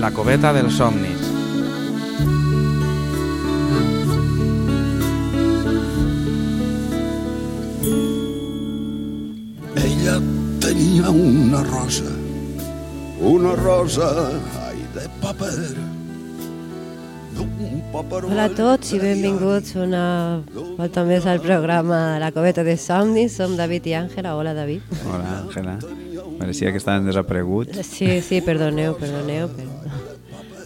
La coveta dels somnis. Ella tenia una rosa, una rosa, ai, de paper. Hola a tots i benvinguts una volta més al programa La Coveta de Somnis. Som David i Àngela. Hola, David. Hola, Àngela. Pareixia que estaven desapareguts. Sí, sí, perdoneu, perdoneu, però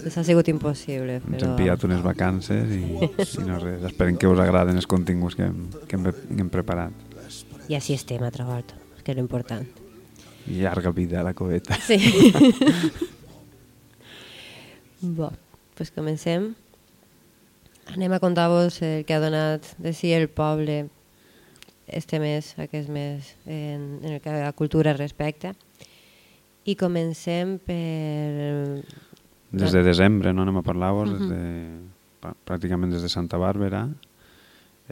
ens ha sigut impossible. Ens Però... hem pillat unes vacances i, i no res. Esperem que us agraden els continguts que hem, que hem, que hem preparat. I així estem altra volta, que és l'important. I llarga vida a la coveta. Sí. Bo, doncs comencem. Anem a contar-vos el que ha donat de si el poble este mes, aquest mes, en, en el que la cultura respecta. I comencem per... Des de desembre, no? Anem a parlar-vos, des de, prà- pràcticament des de Santa Bàrbara,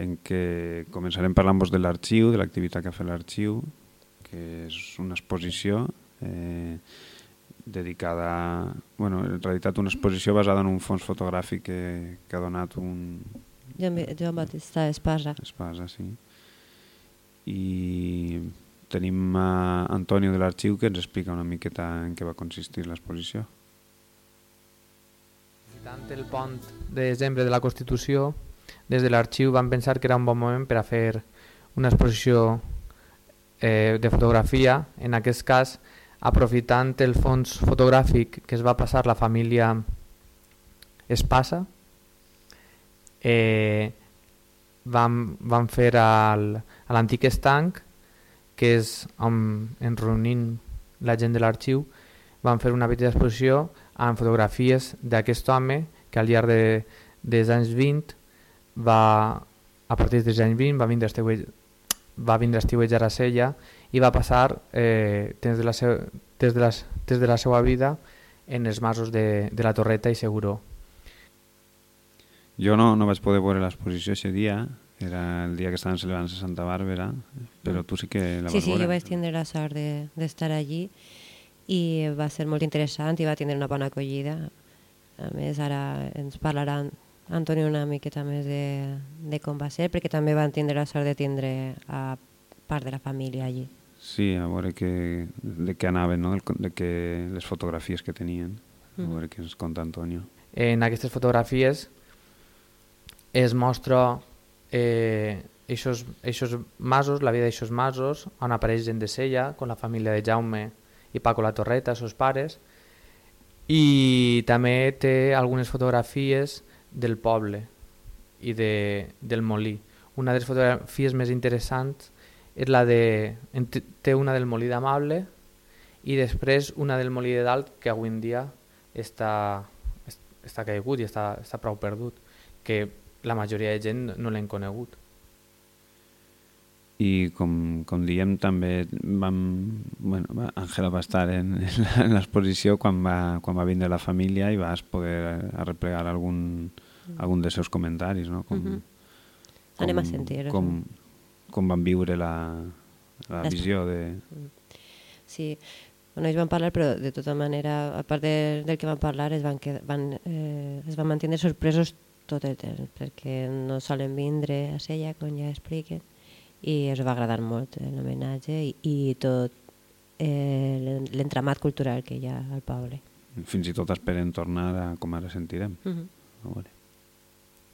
en què començarem parlant-vos de l'arxiu, de l'activitat que ha fet l'arxiu, que és una exposició eh, dedicada... bueno, en realitat una exposició basada en un fons fotogràfic que, que ha donat un Joan, Joan Batista Espasa. espasa, sí. I tenim a Antonio de l'arxiu que ens explica una miqueta en què va consistir l'exposició. Visitant el pont de desembre de la Constitució, des de l'arxiu van pensar que era un bon moment per a fer una exposició eh, de fotografia, en aquest cas aprofitant el fons fotogràfic que es va passar la família Espasa, eh, vam, vam fer al, a l'antic estanc, que és on, en reunint la gent de l'arxiu, van fer una petita exposició amb fotografies d'aquest home que al llarg de, dels anys 20 va, a partir dels anys 20 va vindre a estiuejar, va vindre a estiuejar a Sella i va passar eh, des, de la seu, des, de les, des de la seva vida en els masos de, de la Torreta i Seguró. Jo no, no vaig poder veure l'exposició aquest dia, era el dia que estaven celebrant a Santa Bàrbara, però tu sí que la Sí, vas sí, veure. jo vaig tindre la sort de- d'estar de, allí i va ser molt interessant i va tindre una bona acollida. A més, ara ens parlaran Antoni una miqueta més de, de com va ser, perquè també van tindre la sort de tindre a part de la família allí. Sí, a veure que, de què anaven, no? De que, les fotografies que tenien. A veure què ens conta Antonio. En aquestes fotografies es mostra eh, eixos, eixos masos, la vida d'eixos masos, on apareix gent de Sella, con la família de Jaume i Paco la Torreta, seus pares, i també té algunes fotografies del poble i de, del molí. Una de les fotografies més interessants és la de... té- una del molí d'Amable i després una del molí de Dalt que avui en dia està, est- està caigut i està, està prou perdut, que la majoria de gent no l'hem conegut. I com, com diem, també vam... Bueno, va- Àngela va estar en, en l'exposició quan va, quan va vindre la família i vas poder arreplegar algun, algun dels seus comentaris, no? Com, Mhm. Anem a sentir. Com, com van viure la, la visió de... Sí, bueno, ells van parlar, però de tota manera, a part de, del que van parlar, es van, quedar, van, eh, es van mantenir sorpresos tot el temps, perquè no solen vindre a Sella, com ja expliquen, i els va agradar molt l'homenatge i, i tot eh, l'en- l'entramat cultural que hi ha al poble. Fins i tot esperen tornar a com ara sentirem. Uh -huh. A veure.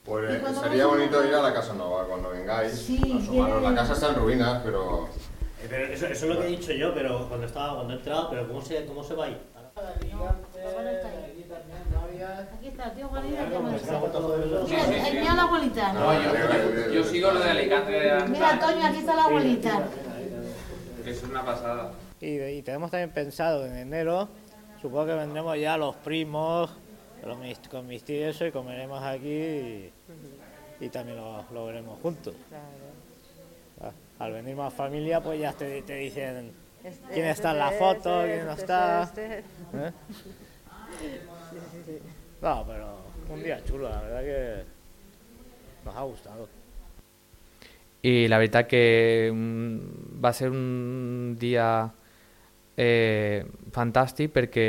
Pues eh, sería bonito ir a la Casa Nova cuando vengáis. Sí, asomaros. La casa está en ruinas, pero Eh, pero eso, eso es lo que he dicho yo, pero cuando estaba, cuando he entrado, pero ¿cómo se, cómo se va a ir? Aquí está, tío. Mira, mira la abuelita. yo, Yo sigo lo de Alicante Mira, Toño, aquí está la abuelita. que es una pasada. Y, y tenemos también pensado en enero, supongo que vendremos ya los primos, con mis, con mis tíos y comeremos aquí y, y también lo, lo veremos juntos. Ah, Al venir más familia, pues ya te, te dicen quién está en la foto, quién no está. ¿eh? No, pero un día chulo, la verdad que nos ha gustado. I la veritat que mm, va ser un dia eh, fantàstic perquè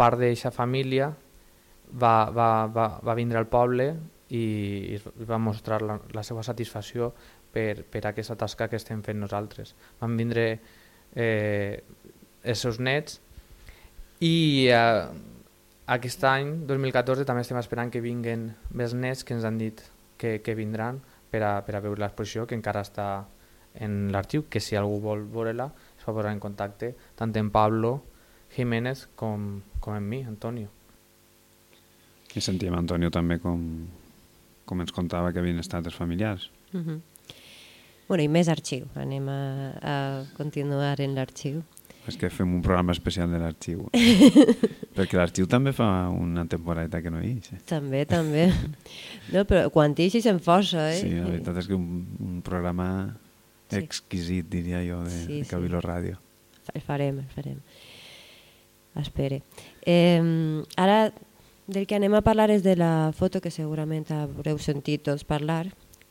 part d'aquesta família va, va, va, va vindre al poble i, i va mostrar la, la seva satisfacció per, per aquesta tasca que estem fent nosaltres. Van vindre eh, els seus nets i eh, aquest any, 2014, també estem esperant que vinguen més nets que ens han dit que, que vindran per a, per a veure l'exposició que encara està en l'arxiu, que si algú vol veure-la es va posar en contacte tant en Pablo Jiménez com, com en mi, Antonio. I sentíem Antonio també com, com ens contava que havien estat els familiars. Uh -huh. Bueno, i més arxiu. Anem a, a continuar en l'arxiu. És que fem un programa especial de l'arxiu. Perquè l'arxiu també fa una temporada que no hi és. Eh? També, també. No, però quan hi se'n força, eh? Sí, la veritat és que un, un programa Sí. exquisit, diria jo, de, Sí, de sí. Cabilo Ràdio. El farem, el farem. Espere. Eh, ara del que anem a parlar és de la foto que segurament haureu sentit tots parlar,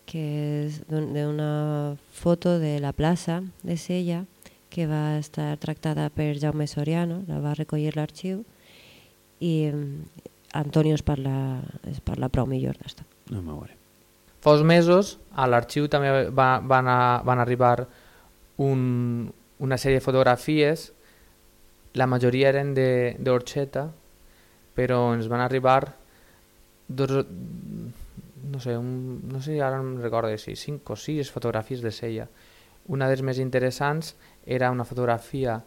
que és d'un- d'una foto de la plaça de Sella que va estar tractada per Jaume Soriano, la va recollir l'arxiu i eh, Antonio es parla, es parla prou millor d'esto. No m'ho veuré. Fa uns mesos a l'arxiu també va, van, a, van arribar un, una sèrie de fotografies, la majoria eren de- d'Orxeta, però ens van arribar dos, no sé, un, no sé, ara no em recordo si cinc o sis fotografies de Sella. Una de les més interessants era una fotografia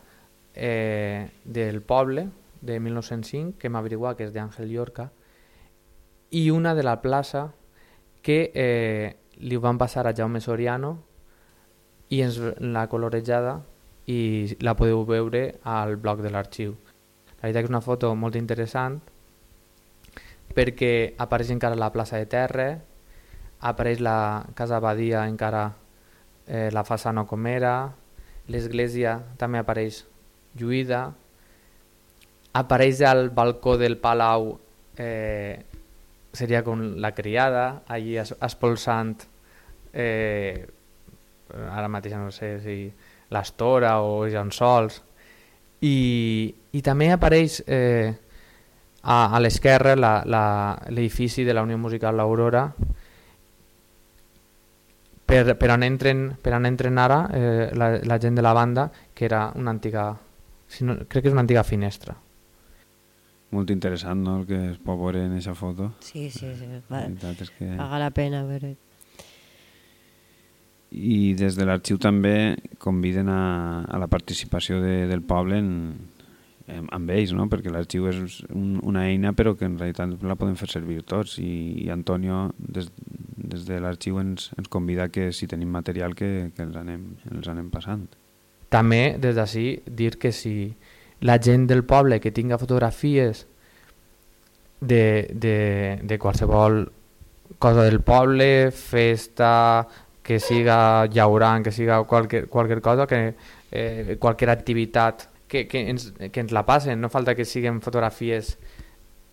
eh, del poble de 1905, que hem averiguat que és d'Àngel Llorca, i una de la plaça que eh, li van passar a Jaume Soriano i ens l'ha colorejada i la podeu veure al blog de l'arxiu. La veritat és una foto molt interessant perquè apareix encara la plaça de Terra, apareix la casa Abadia encara eh, la façana com era, l'església també apareix lluïda, apareix al balcó del palau eh, seria com la criada, allí es, espolsant eh, ara mateix no sé si l'estora o llençols i, i també apareix eh, a, a l'esquerra la- la- l'edifici de la Unió Musical L'Aurora per, per, on entren, per on entren ara eh, la, la gent de la banda que era una antiga si no, crec que és una antiga finestra Molt interessant, no?, el que es pot veure en aquesta foto. Sí, sí, sí. Va, és que... paga la pena veure. I des de l'arxiu també conviden a, a la participació de, del poble en, amb ells, no? perquè l'arxiu és un, una eina però que en realitat la podem fer servir tots i, i Antonio des, des de l'arxiu ens, ens convida que si tenim material que, que els, anem, els anem passant. També, des d'ací, dir que si la gent del poble que tinga fotografies de, de, de qualsevol cosa del poble, festa, que siga llaurant, que siga qualque, qualque cosa, que, eh, qualque activitat que, que, ens, que ens la passen. No falta que siguin fotografies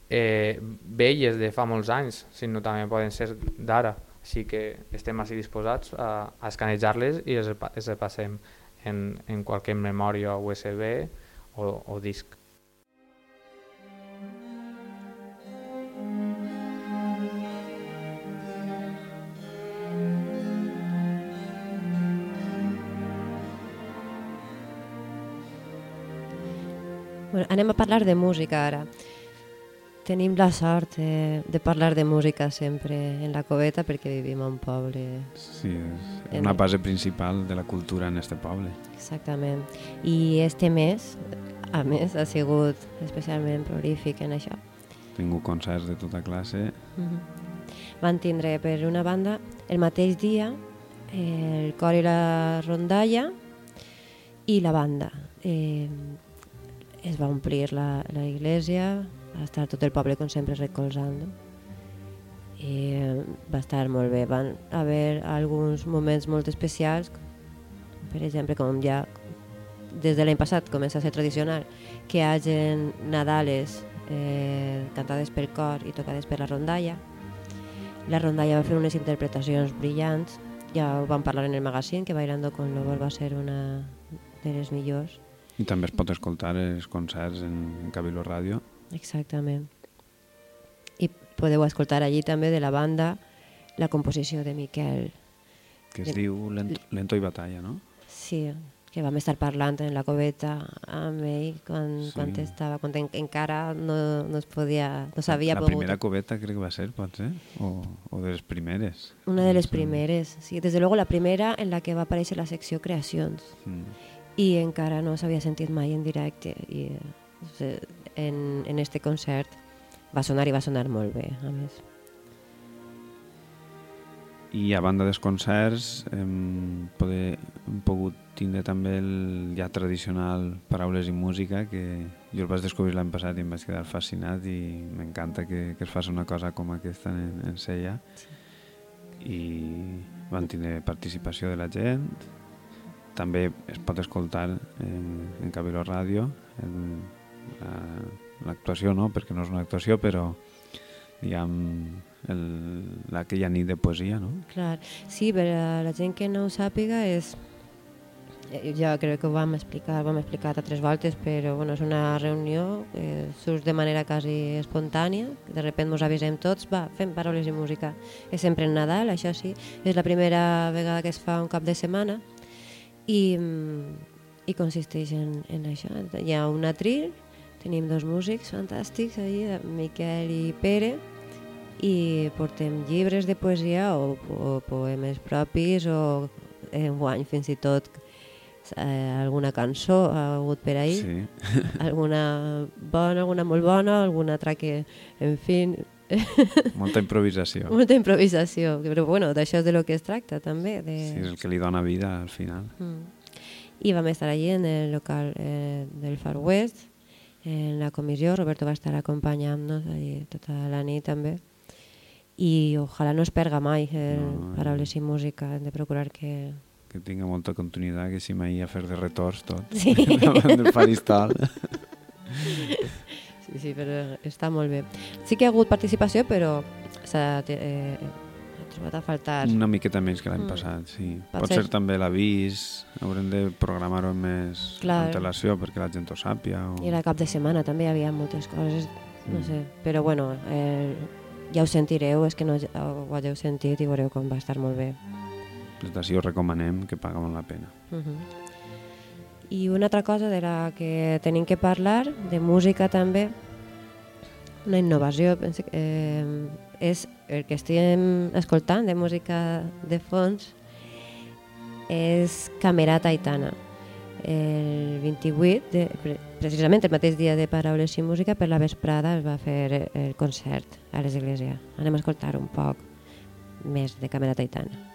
eh, velles de fa molts anys, sinó també poden ser d'ara. Així que estem així disposats a, a escanejar-les i pa- els passem en, en qualque memòria USB o, o disc. Bueno, anem a parlar de música ara. Tenim la sort eh, de parlar de música sempre en la coveta perquè vivim a un poble. Sí, és una base principal de la cultura en este poble. Exactament. I este mes, a més, ha sigut especialment prolífic en això. Tingut concerts de tota classe. Mhm. Van tindre, per una banda, el mateix dia eh, el cor i la rondalla i la banda. Eh, es va omplir la, la iglesia, va estar tot el poble, com sempre, recolzant. I eh, va estar molt bé. Van haver alguns moments molt especials, per exemple, com ja des de l'any passat comença a ser tradicional, que hi hagin Nadales eh, cantades per cor i tocades per la rondalla. La rondalla va fer unes interpretacions brillants, ja ho vam parlar en el magazine, que Bailando con Lobos va ser una de les millors. I també es pot escoltar els concerts en, Cabilo Ràdio. Exactament. podeu escoltar allí també de la banda la composició de Miquel. Que es diu Lento, Lento i Batalla, no? Sí, que vam estar parlant en la coveta amb ell quan, Sí. quan estava, quan en, encara no, no es podia, no s'havia La pogut. primera coveta crec que va ser, pot ser? O, o de les primeres. Una de les primeres, sí. Desde luego la primera en la que va aparèixer la secció Creacions Mm. I encara no s'havia sentit mai en directe i en, en este concert va sonar i va sonar molt bé, a més. I a banda dels concerts hem, poder, hem pogut tindre també el ja tradicional Paraules i Música que jo el vaig descobrir l'any passat i em vaig quedar fascinat i m'encanta que, que es faci una cosa com aquesta en, en Sella. I van tindre participació de la gent també es pot escoltar en, en Cabilo Ràdio la- l'actuació no, perquè no és una actuació però diguem el- aquella nit de poesia no? Clar, sí, per a la gent que no ho sàpiga és eh, ja crec que ho vam explicar, ho vam explicar altres voltes, però bueno, és una reunió que surt de manera quasi espontània, de repente ens avisem tots, va, fem paraules i música. És sempre en Nadal, això sí, és la primera vegada que es fa un cap de setmana i, mm, i consisteix en, en això. Hi ha un atril, tenim dos músics fantàstics allí, Miquel i Pere, i portem llibres de poesia o, o poemes propis o en guany fins i tot eh, alguna cançó ha hagut per ahir, Sí. alguna bona, alguna molt bona, alguna altra que, en fi, Molta improvisació. molta improvisació, però bueno, d'això és de lo que es tracta també. De... Sí, és el que li dona vida al final. Mm. I vam estar allí en el local eh, del Far West, en la comissió, Roberto va estar acompanyant-nos allí tota la nit també. I ojalà no es perga mai el No, Paraules i Música, hem de procurar que... Que tinga molta continuïtat, que si mai a fer de retorns tot. Sí. Davant del faristol. Sí, sí, però està molt bé. Sí que ha hagut participació, però s'ha eh, trobat a faltar. Una miqueta menys que l'any Mm. passat, sí. Pot Pot ser- ser també l'avís, haurem de programar-ho més Clar. antelació perquè la gent ho sàpia. O... I era cap de setmana també hi havia moltes coses, no Mm. sé. Però bueno, eh, ja ho sentireu, és que no ho hagueu sentit i veureu com va estar molt bé. Des d'ací us recomanem que paga molt la pena. Uh -huh. I una altra cosa de la que tenim que parlar, de música també, una innovació, pense, eh, és el que estem escoltant de música de fons, és Camerata Aitana. El 28, de, pre- precisament el mateix dia de Paraules i Música, per la vesprada es va fer el concert a l'església. Anem a escoltar un poc més de Camerata Aitana.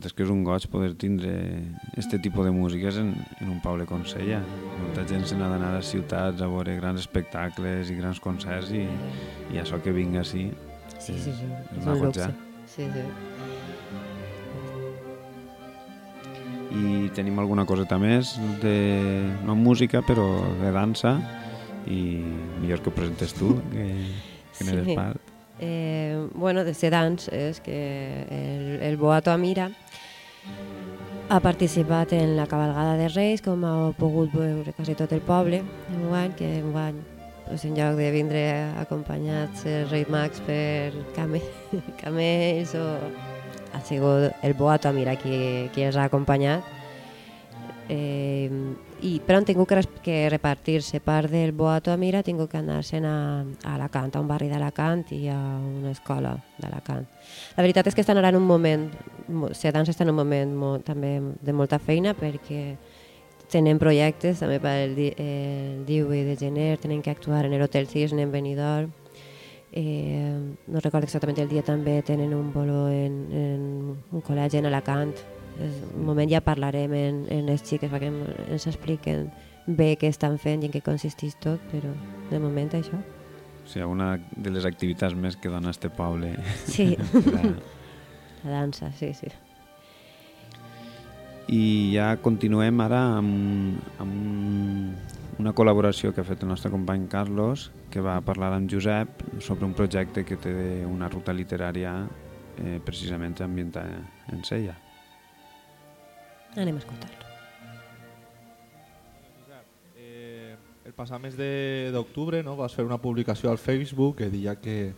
Veritat és que és un goig poder tindre este tipus de músiques en, en un poble com Sella. Molta gent se n'ha d'anar a ciutats a veure grans espectacles i grans concerts i, i això que vinga així Sí, sí, sí. és una goja. Sí, sí. I tenim alguna coseta més de, no música però de dansa i millor que ho presentes tu que, que n'eres Sí. part. Eh, bueno, de Sedans és que el, el Boato Amira ha participat en la cabalgada de Reis, com ha pogut veure quasi tot el poble, enguany, que enguany pues, en lloc de vindre acompanyats els Reis Mags per came, camells o ha sigut el Boato Amira qui, qui els ha acompanyat eh, i, però han tingut que, que repartir-se. Part del Boato Amira ha que anar-se'n a, a Alacant, a un barri d'Alacant i a una escola d'Alacant. La veritat és que estan ara en un moment, mo- Sedans està en un moment molt, també de molta feina perquè tenen projectes també per el, el 18 de gener, tenen que actuar en l'Hotel Cisne en Benidorm, eh, no recordo exactament el dia també tenen un bolo en, en un col·legi en Alacant és un moment ja parlarem en, en les xiques perquè ens expliquen bé què estan fent i en què consisteix tot, però de moment això. O sigui, una de les activitats més que dona este poble. Sí. La... La dansa, sí, sí. I ja continuem ara amb, amb una col·laboració que ha fet el nostre company Carlos, que va parlar amb Josep sobre un projecte que té una ruta literària eh, precisament ambientada en Sella. Anem a escoltar-lo. Eh, el passat mes de- d'octubre no, vas fer una publicació al Facebook que deia que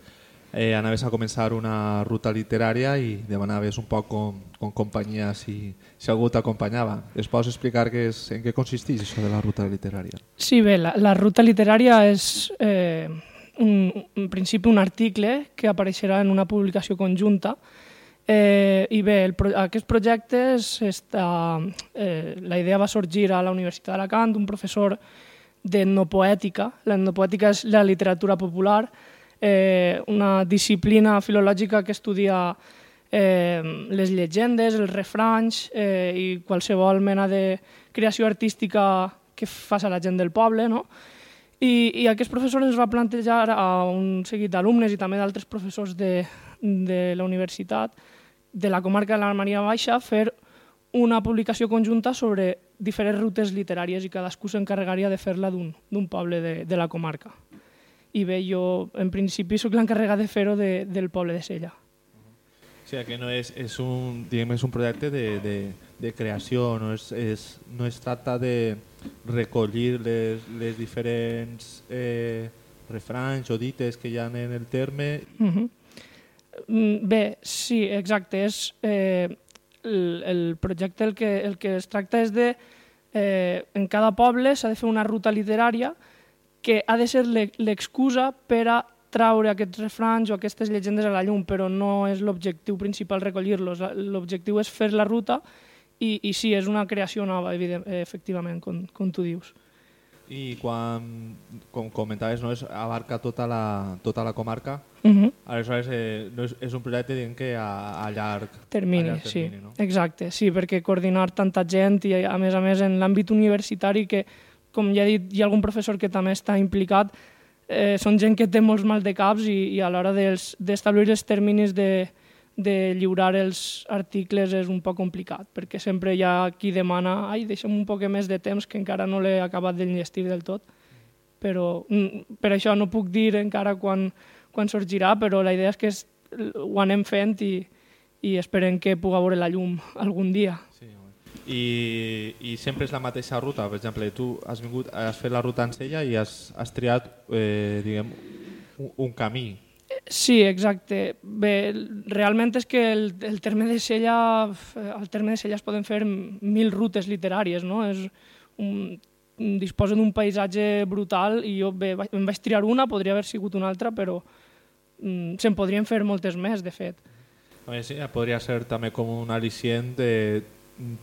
eh, anaves a començar una ruta literària i demanaves un poc com, com companyia si, si algú t'acompanyava. Es pots explicar què és, en què consisteix això de la ruta literària? Sí, bé, la, la ruta literària és eh, un, en principi un article que apareixerà en una publicació conjunta eh, i bé, el, és, està, eh, la idea va sorgir a la Universitat d'Alacant, un professor d'etnopoètica. L'etnopoètica és la literatura popular, eh, una disciplina filològica que estudia eh, les llegendes, els refranys eh, i qualsevol mena de creació artística que fa a la gent del poble, no? I, i aquest professor ens va plantejar a un seguit d'alumnes i també d'altres professors de, de la universitat de la comarca de la Maria Baixa fer una publicació conjunta sobre diferents rutes literàries i cadascú s'encarregaria de fer-la d'un poble de, de la comarca. I bé, jo en principi sóc l'encarregat de fer-ho de, del poble de Sella. O sigui, que no és, és, un, diguem, és un projecte de, de, de creació, no es, és, no es tracta de recollir les, les diferents eh, refranys o dites que hi ha en el terme. Uh -huh. Mm, Bé, sí, exacte. És, eh, el, el projecte el que, el que es tracta és de... Eh, en cada poble s'ha de fer una ruta literària que ha de ser l'e- l'excusa per a traure aquests refranys o aquestes llegendes a la llum, però no és l'objectiu principal recollir-los. L'objectiu és fer la ruta i, i sí, és una creació nova, evident, efectivament, com, com tu dius. I quan, com comentaves, no, és, abarca tota la, tota la comarca. Mhm. Aleshores, eh, no és, és un projecte diguem, que a, a llarg termini, a llarg sí, termini no? exacte, sí, perquè coordinar tanta gent i a més a més en l'àmbit universitari que, com ja he dit, hi ha algun professor que també està implicat, eh, són gent que té molts mal de caps i, i a l'hora d'establir els terminis de, de lliurar els articles és un poc complicat, perquè sempre hi ha qui demana ai, deixa'm un poc més de temps que encara no l'he acabat d'enllestir del tot, però mm, per això no puc dir encara quan, quan sorgirà, però la idea és que es, ho anem fent i, i esperem que puga veure la llum algun dia. I, i sempre és la mateixa ruta. Per exemple, tu has vingut, has fet la ruta en Sella i has, has triat eh, diguem, un, un camí. Sí, exacte. Bé, realment és que el, el terme de Sella, al terme de Sella es poden fer mil rutes literàries, no? És un, disposa d'un paisatge brutal i jo bé, em vaig triar una, podria haver sigut una altra, però mm, se'n podrien fer moltes més, de fet. A més, sí, podria ser també com un al·licient de,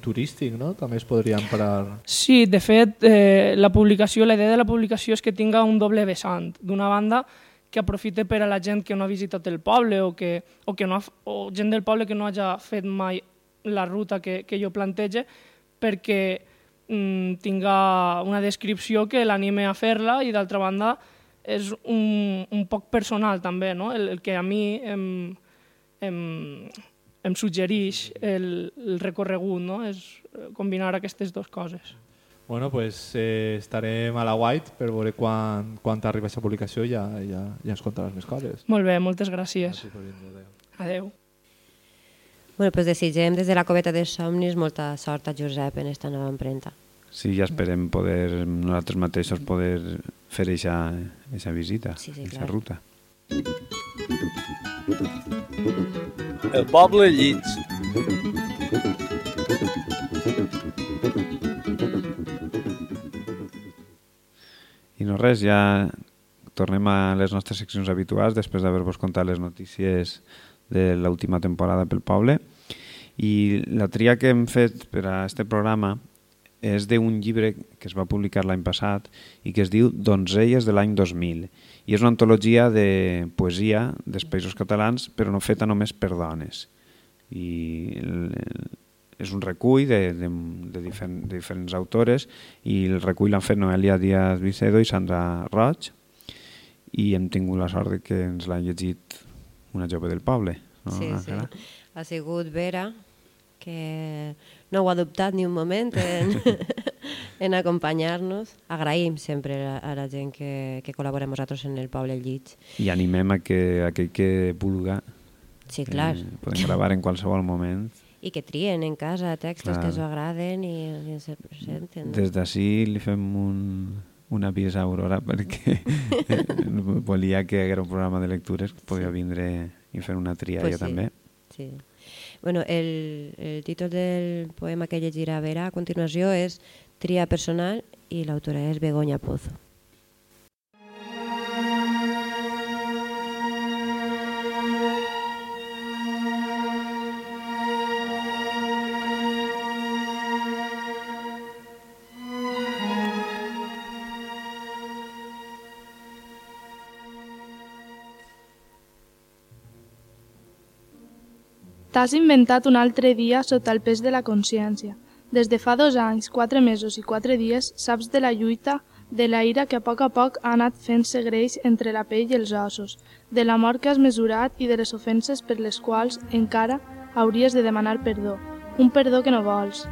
turístic, no? També es podria emprar... Sí, de fet, eh, la publicació, la idea de la publicació és que tinga un doble vessant. D'una banda, que aprofite per a la gent que no ha visitat el poble o, que, o, que no ha, o gent del poble que no hagi fet mai la ruta que, que jo plantege, perquè mm, tinga una descripció que l'anime a fer-la i, d'altra banda, és un, un poc personal també, no? el, el que a mi em, em, em suggereix el, el recorregut, no? és eh, combinar aquestes dues coses. Bueno, pues eh, estarem a la White per veure quan, quan t'arriba aquesta publicació i ja, ja, ja ens contaràs més coses. Molt bé, moltes gràcies. Adeu. Bueno, pues desitgem des de la coveta de somnis molta sort a Josep en esta nova empremta. Sí, ja esperem poder, nosaltres mateixos poder fer aquesta visita, Sí, sí, aquesta clar. ruta. El poble llits. I no res, ja tornem a les nostres seccions habituals després d'haver-vos contat les notícies de l'última temporada pel poble. I la tria que hem fet per a este programa és d'un llibre que es va publicar l'any passat i que es diu Donzelles de l'any 2000 i és una antologia de poesia dels països catalans però no feta només per dones i és un recull de, de, de, diferent, de diferents autores i el recull l'han fet Noelia Díaz Vicedo i Sandra Roig i hem tingut la sort de que ens l'ha llegit una jove del poble. No, Sí, sí. Ha sigut Vera, que no ho ha dubtat ni un moment en, en acompanyar-nos. Agraïm sempre a, a la gent que, que col·labora amb nosaltres en el Poble Llits. I animem a que aquell que vulga Sí, clar. eh, podem gravar en qualsevol moment. I que trien en casa textos Clar. que els agraden i, i ens presenten. Des d'ací li fem un, un avís a Aurora perquè volia que haguera un programa de lectures que podia vindre i fer una tria Pues jo sí, també. Sí. Bueno, el, el títol del poema que llegirà Vera a continuació és Tria personal i l'autora és Begoña Pozo. T'has inventat un altre dia sota el pes de la consciència. Des de fa dos anys, quatre mesos i quatre dies, saps de la lluita, de la ira que a poc a poc ha anat fent-se greix entre la pell i els ossos, de la mort que has mesurat i de les ofenses per les quals encara hauries de demanar perdó, un perdó que no vols.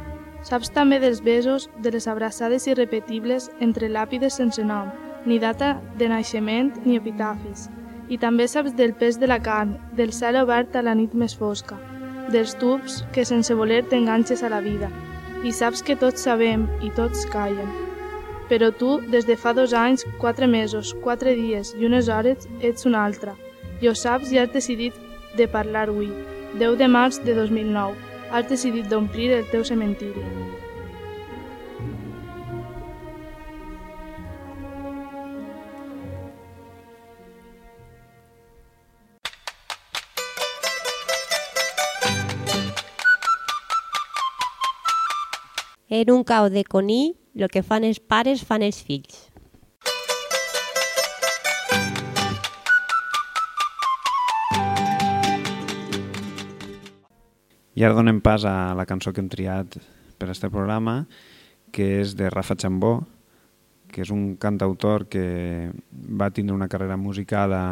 Saps també dels besos, de les abraçades irrepetibles entre làpides sense nom, ni data de naixement ni epitafis. I també saps del pes de la carn, del cel obert a la nit més fosca, dels tubs que sense voler t'enganxes a la vida. I saps que tots sabem i tots callen. Però tu, des de fa dos anys, quatre mesos, quatre dies i unes hores, ets una altra. I ho saps i has decidit de parlar avui, 10 de març de 2009. Has decidit d'omplir el teu cementiri. En un cau de conill, el que fan els pares fan els fills. I ara donem pas a la cançó que hem triat per a este programa, que és de Rafa Chambó, que és un cantautor que va tindre una carrera musical a,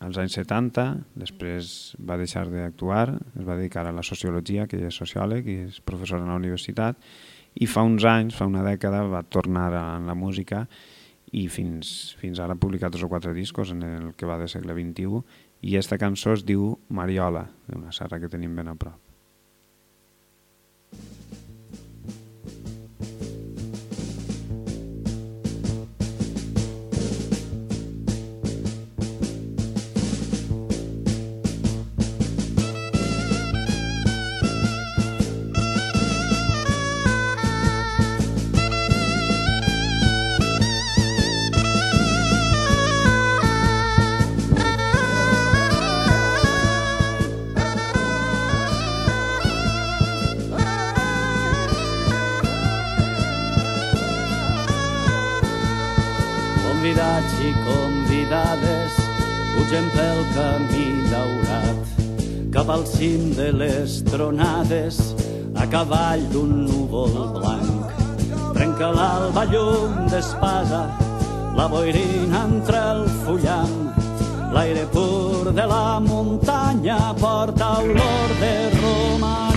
als anys 70, després va deixar d'actuar, es va dedicar a la sociologia, que ell és sociòleg i és professor a la universitat, i fa uns anys, fa una dècada, va tornar a la música i fins, fins ara ha publicat dos o quatre discos en el que va de segle XXI i aquesta cançó es diu Mariola, d'una serra que tenim ben a prop. Pugen pel camí daurat cap al cim de les tronades a cavall d'un núvol blanc. Trenca l'alba llum d'espasa, la boirina entre el fullam, l'aire pur de la muntanya porta olor de romaní.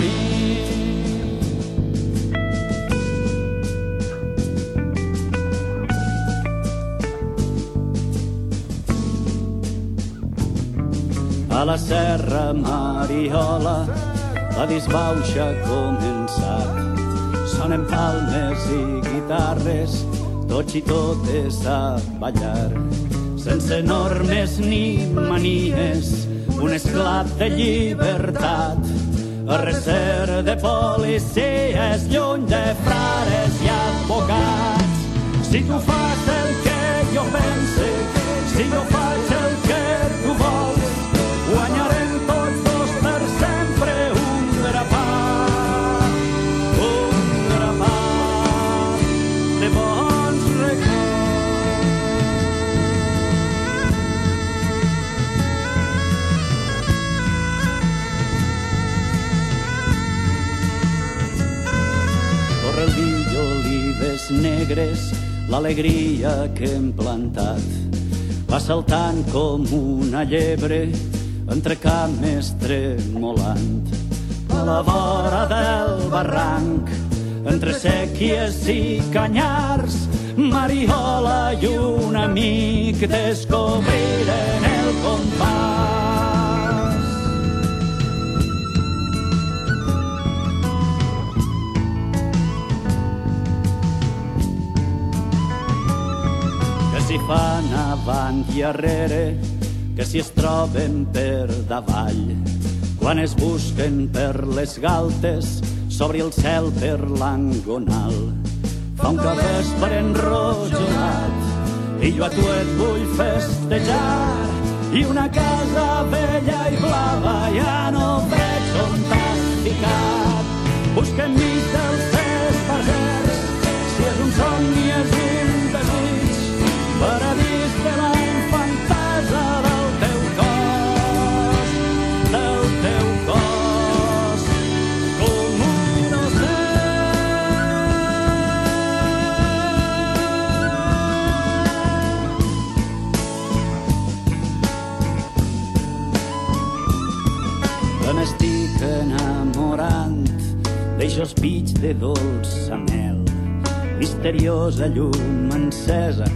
La serra Mariola la disbauxa ha començat. Sonen palmes i guitarres, tots i totes a ballar. Sense normes ni manies, un esclat de llibertat. A recer de policies, lluny de frares i advocats. Si tu fas el que jo pense, si jo faig el que tu vols, negres l'alegria que hem plantat. Va saltant com una llebre entre cames tremolant. A la vora del barranc, entre sèquies i canyars, Mariola i un amic descobriren el compàs. Fan avant i arrere, que si es troben per davall, quan es busquen per les galtes, s'obri el cel per l'angonal. Fa un capvespre enrojolat i jo a tu et vull festejar i una casa vella i blava ja no veig on t'has ficat. Busca enmig d'eixos pits de dolça mel misteriosa llum encesa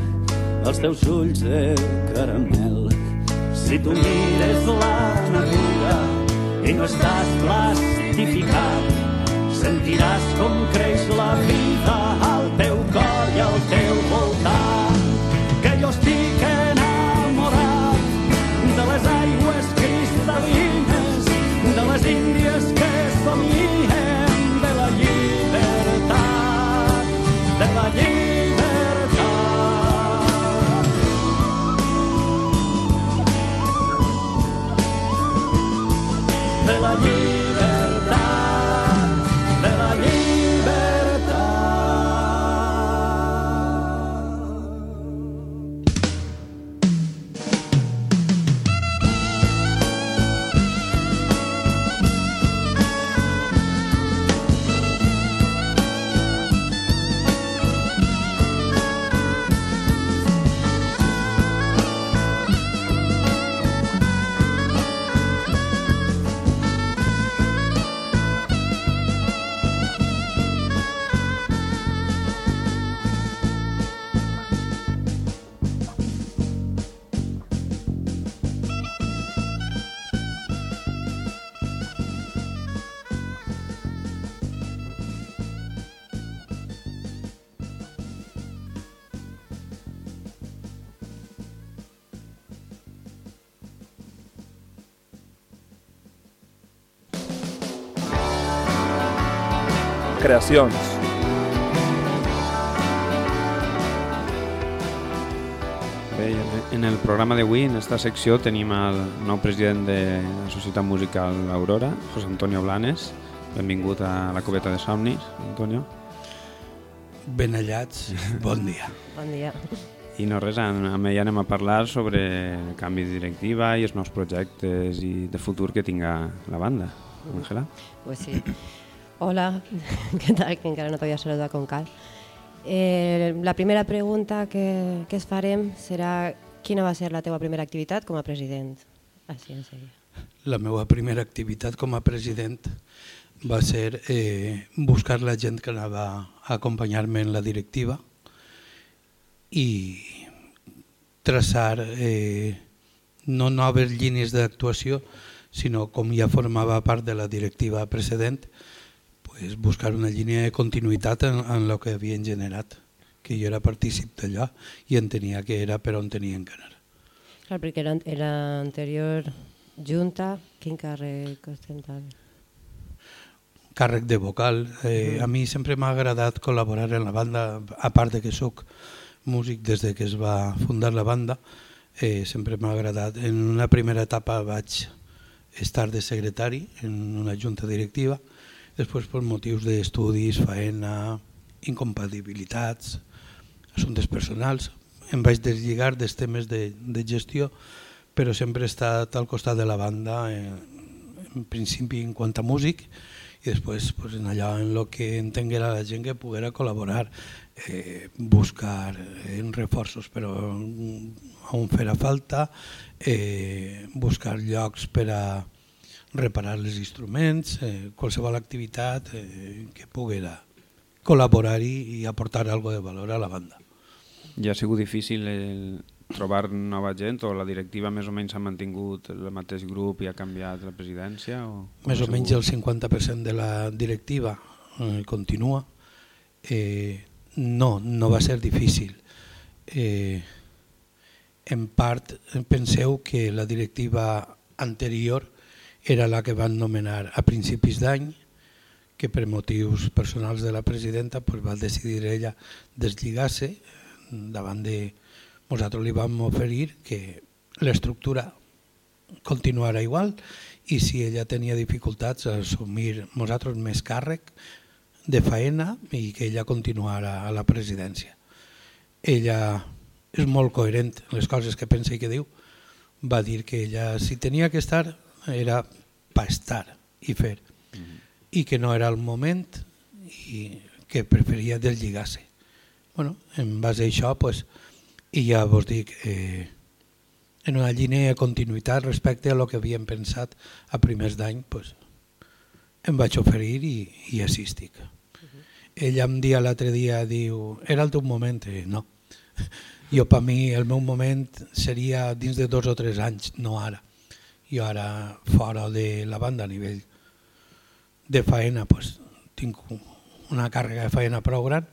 els teus ulls de caramel. Si tu mires la natura i no estàs plastificat sentiràs com creix la vida al teu cor i al teu voltant. Que jo estic enamorat de les aigües cristal·lines de les índies que somien Creacions. Bé, en el programa d'avui, en esta secció, tenim el nou president de la Societat Musical Aurora, José Antonio Blanes. Benvingut a la cubeta de somnis, Antonio. Ben hallats, bon dia. Bon dia. I no res, amb amb ell anem a parlar sobre el canvi de directiva i els nous projectes i de futur que tinga la banda. Ángela? Pues sí. Hola, ¿qué tal? Que encara no t'havia saludat com cal. Eh, la primera pregunta que, que es farem serà quina va ser la teva primera activitat com a president? Així en sèrio. La meva primera activitat com a president va ser eh, buscar la gent que anava a acompanyar-me en la directiva i traçar eh, no noves línies d'actuació, sinó com ja formava part de la directiva precedent, pues buscar una línia de continuïtat en, en el que havien generat, que jo era partícip d'allò i entenia que era per on tenien que anar. Clar, perquè era, era anterior junta, quin càrrec ostentava? càrrec de vocal. Eh, a mi sempre m'ha agradat col·laborar en la banda, a part de que sóc músic des de que es va fundar la banda, eh, sempre m'ha agradat. En una primera etapa vaig estar de secretari en una junta directiva, després per motius d'estudis, faena, incompatibilitats, assumptes personals, em vaig deslligar dels temes de, de gestió, però sempre he estat al costat de la banda, eh, en principi en quant a músic, i després pues, en allò en lo que entenguera la gent que poguera col·laborar, eh, buscar eh, reforços però on farà falta, eh, buscar llocs per a reparar els instruments, eh, qualsevol activitat eh, que poguera col·laborar i, aportar algo de valor a la banda. Ja ha sigut difícil el trobar nova gent o la directiva més o menys ha mantingut el mateix grup i ha canviat la presidència? O més o menys el 50% de la directiva eh, continua. Eh, no, no va ser difícil. Eh, en part penseu que la directiva anterior era la que van nomenar a principis d'any, que per motius personals de la presidenta pues, va decidir ella deslligar-se davant de... Nosaltres li vam oferir que l'estructura continuara igual i si ella tenia dificultats a assumir nosaltres més càrrec de faena i que ella continuara a la presidència. Ella és molt coherent en les coses que pensa i que diu. Va dir que ella, si tenia que estar, era per estar i fer mm -hmm. i que no era el moment i que preferia deslligar-se. Bueno, en base a això, pues, i ja vos dic, eh, en una línia de continuïtat respecte a lo que havíem pensat a primers d'any, pues, em vaig oferir i, i així estic. Uh -huh. Ella em dia l'altre dia, diu, era el teu moment? Eh, no. Jo, per mi, el meu moment seria dins de dos o tres anys, no ara jo ara fora de la banda a nivell de faena pues, tinc una càrrega de faena prou gran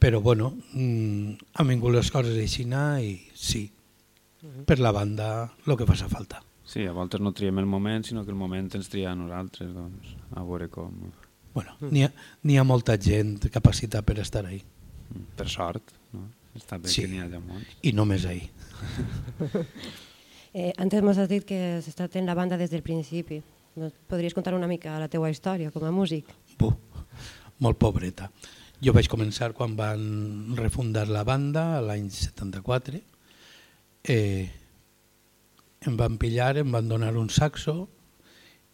però bueno mmm, han vingut les coses així i sí, per la banda el que fa falta Sí, a voltes no triem el moment, sinó que el moment ens tria a nosaltres, doncs, a veure com... Bueno, n'hi ha, ha molta gent capacitat per estar ahí. Per sort, no? Està bé sí. que n'hi ha molts. I només ahí. Eh, antes m'has dit que has estat en la banda des del principi. Podries contar una mica la teua història com a músic? Buh, molt pobreta. Jo vaig començar quan van refundar la banda l'any 74. Eh, em van pillar, em van donar un saxo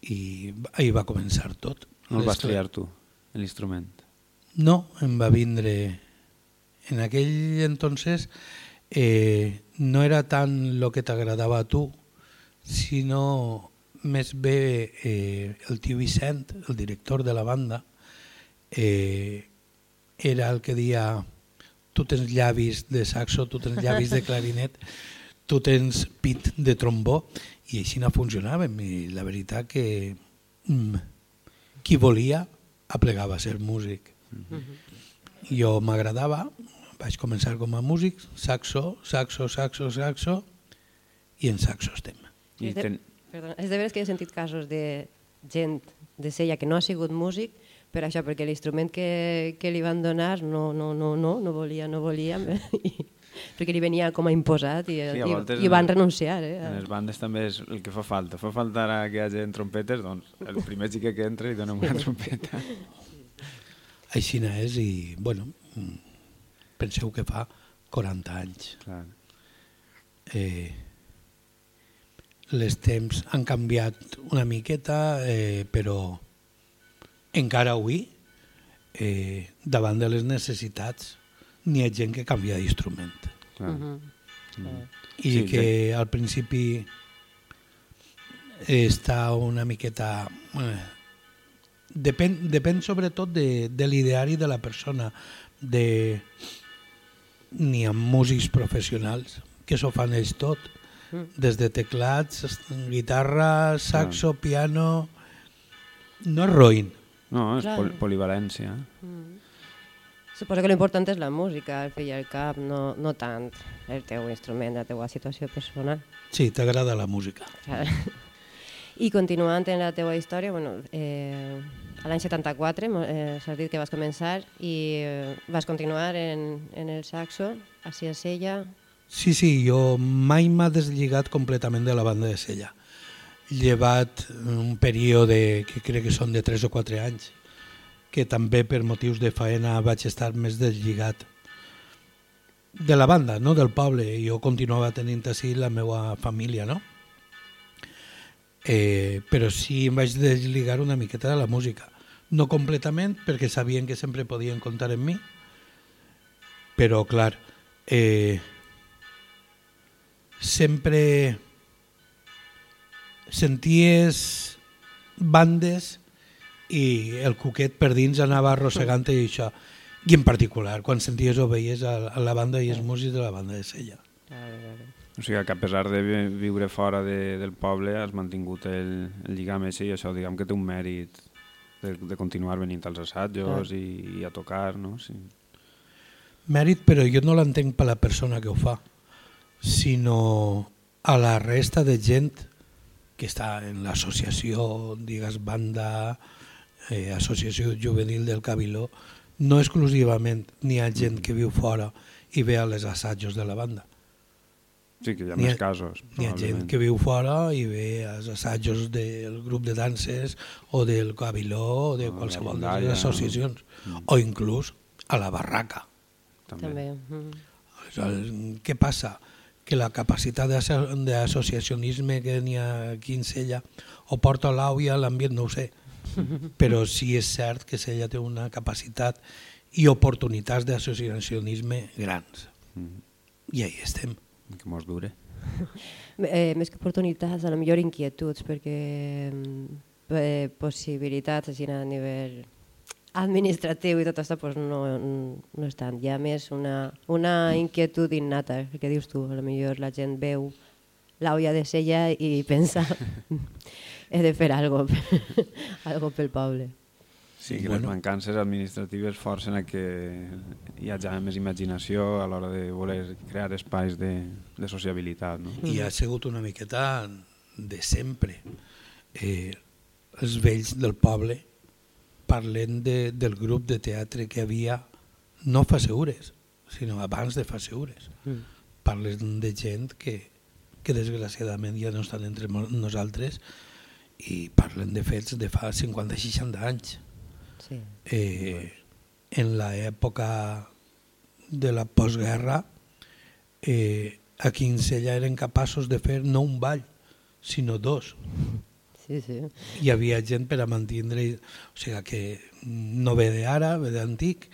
i ahí va començar tot. No el vas triar tu, l'instrument? No, em va vindre... En aquell entonces eh, no era tant el que t'agradava a tu, sinó més bé eh, el tio Vicent, el director de la banda, eh, era el que dia tu tens llavis de saxo, tu tens llavis de clarinet, tu tens pit de trombó, i així no funcionàvem. I la veritat que mm, qui volia aplegava a ser músic. Mm -hmm. Jo m'agradava, vaig començar com a músic, saxo, saxo, saxo, saxo, i en saxo estem. I és, de, ten... perdona, és de veres que he sentit casos de gent de Sella que no ha sigut músic per això, perquè l'instrument que, que li van donar no, no, no, no, no volia, no volia, i, perquè li venia com a imposat i, sí, i, i van renunciar. Eh? En les bandes també és el que fa falta. Fa falta ara que hi hagi trompetes, doncs el primer xique que entra i donem una trompeta. Així és i, bueno, penseu que fa 40 anys. Clar. Eh, les temps han canviat una miqueta, eh, però encara avui, eh, davant de les necessitats, n'hi ha gent que canvia d'instrument. Uh -huh. mm. I sí, que ja. al principi està una miqueta... Eh, depèn, depèn sobretot de, de l'ideari de la persona, de n'hi ha músics professionals que s'ho fan ells tot, mm. des de teclats, guitarra, saxo, piano... No és roïn. No, és pol polivalència. Mm. Suposo que l'important és la música, al fi i al cap, no, no tant el teu instrument, la teva situació personal. Sí, t'agrada la música. I continuant en la teva història, bueno, eh, l'any 74 eh, s'ha dit que vas començar i eh, vas continuar en, en el saxo, a Sella. Sí, sí, jo mai m'ha deslligat completament de la banda de Sella. Llevat un període que crec que són de 3 o 4 anys, que també per motius de faena vaig estar més deslligat de la banda, no del poble. Jo continuava tenint així la meva família, no? eh, però sí em vaig deslligar una miqueta de la música. No completament, perquè sabien que sempre podien comptar en mi, però, clar, eh, sempre senties bandes i el cuquet per dins anava arrossegant i això. I en particular, quan senties o veies a, a la banda i els músics de la banda de Sella. O sigui que a pesar de vi- viure fora de, del poble has mantingut el, el lligam ese i això diguem que té un mèrit de, de continuar venint als assajos Clar. i, i a tocar, no? Sí. Mèrit, però jo no l'entenc per la persona que ho fa, sinó a la resta de gent que està en l'associació, digues, banda, eh, associació juvenil del Cabiló, no exclusivament n'hi ha gent que viu fora i ve a les assajos de la banda. Sí, que hi ha N'hi més casos. Hi ha gent probablement. que viu fora i ve als assajos del grup de danses o del Cabiló o de O de qualsevol de les associacions no? o inclús a la barraca. També. Mm. Aleshores, què passa? Que la capacitat d'asso- d'associacionisme que n'hi ha aquí en Sella o porta a l'àuia, l'ambient no ho sé, però sí és cert que Sella té una capacitat i oportunitats d'associacionisme grans. Mm. I ahí estem. Que mos dure. Eh, més que oportunitats, a la millor inquietuds, perquè mm, eh, possibilitats així a nivell administratiu i tot això pues no, no és tant. Hi ha més una, una inquietud innata, que dius tu, a la millor la gent veu l'aulla de sella i pensa he de fer algo, algo pel poble. Sí, que Bueno. les mancances administratives forcen a que hi hagi més imaginació a l'hora de voler crear espais de, de sociabilitat. No? I ha sigut una miqueta de sempre. Eh, els vells del poble parlen de, del grup de teatre que havia no fa segures, sinó abans de fa segures. Mm. Parlen de gent que, que desgraciadament ja no estan entre nosaltres i parlen de fets de fa 50-60 anys. Sí. Eh, en l'època de la postguerra eh, aquí en Sella eren capaços de fer no un ball, sinó dos. Sí, sí. Hi havia gent per a mantindre, o sigui que no ve d'ara, ve d'antic,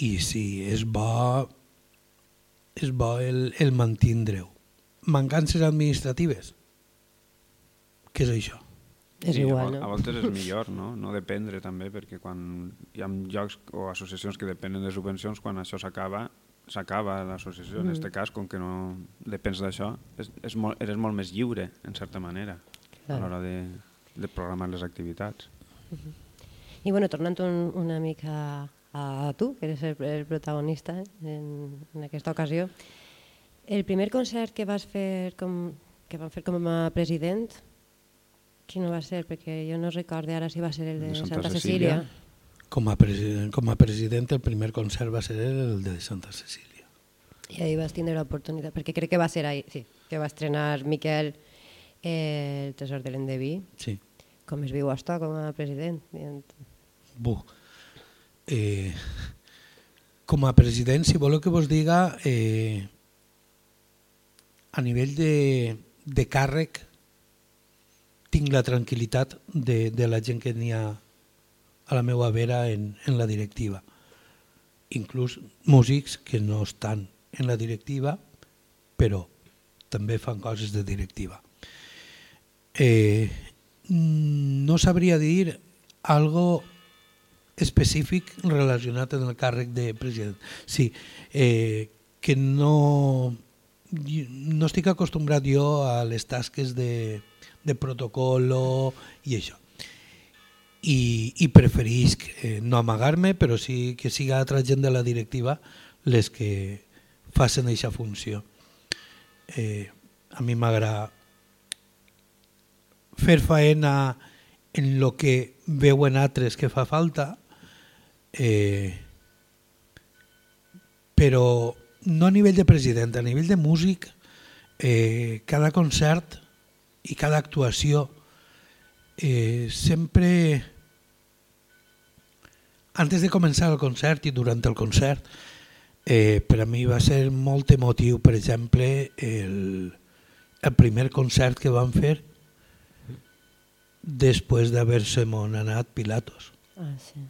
i sí, és bo, és bo el, el mantindre-ho. Mancances administratives? Què és això? És Sí, igual, a, no? a voltes és millor no? no dependre també, perquè quan hi ha llocs o associacions que depenen de subvencions, quan això s'acaba, s'acaba l'associació. En Mm. aquest cas, com que no depens d'això, és, és molt, eres molt més lliure, en certa manera, Clar. a l'hora de, de programar les activitats. I bueno, tornant un, una mica a tu, que eres el, el protagonista en, en aquesta ocasió, el primer concert que vas fer com, que van fer com a president, quin va ser? Perquè jo no recordo ara si va ser el de, De Santa Santa, Cecília. Cecília. Com a, president, com a president, el primer concert va ser el de Santa Cecília. I ahir vas tindre l'oportunitat, perquè crec que va ser ahir, sí, que va estrenar Miquel eh, el Tresor de l'Endeví. Sí. Com es viu això com a president? Bu. Eh, com a president, si voleu que vos diga, eh, a nivell de, de càrrec, tinc la tranquil·litat de, de la gent que n'hi ha a la meva vera en, en la directiva. Inclús músics que no estan en la directiva, però també fan coses de directiva. Eh, no sabria dir algo específic relacionat amb el càrrec de president. Sí, eh, que no, no estic acostumbrat jo a les tasques de, de protocolo i això. I, i preferisc eh, no amagar-me, però sí que siga altra gent de la directiva les que facin aquesta funció. Eh, a mi m'agrada fer faena en lo que veuen altres que fa falta, eh, però no a nivell de president, a nivell de músic, eh, cada concert i cada actuació eh, sempre antes de començar el concert i durant el concert eh, per a mi va ser molt emotiu per exemple el, el primer concert que vam fer després d'haver-se anat Pilatos. Ah, sí.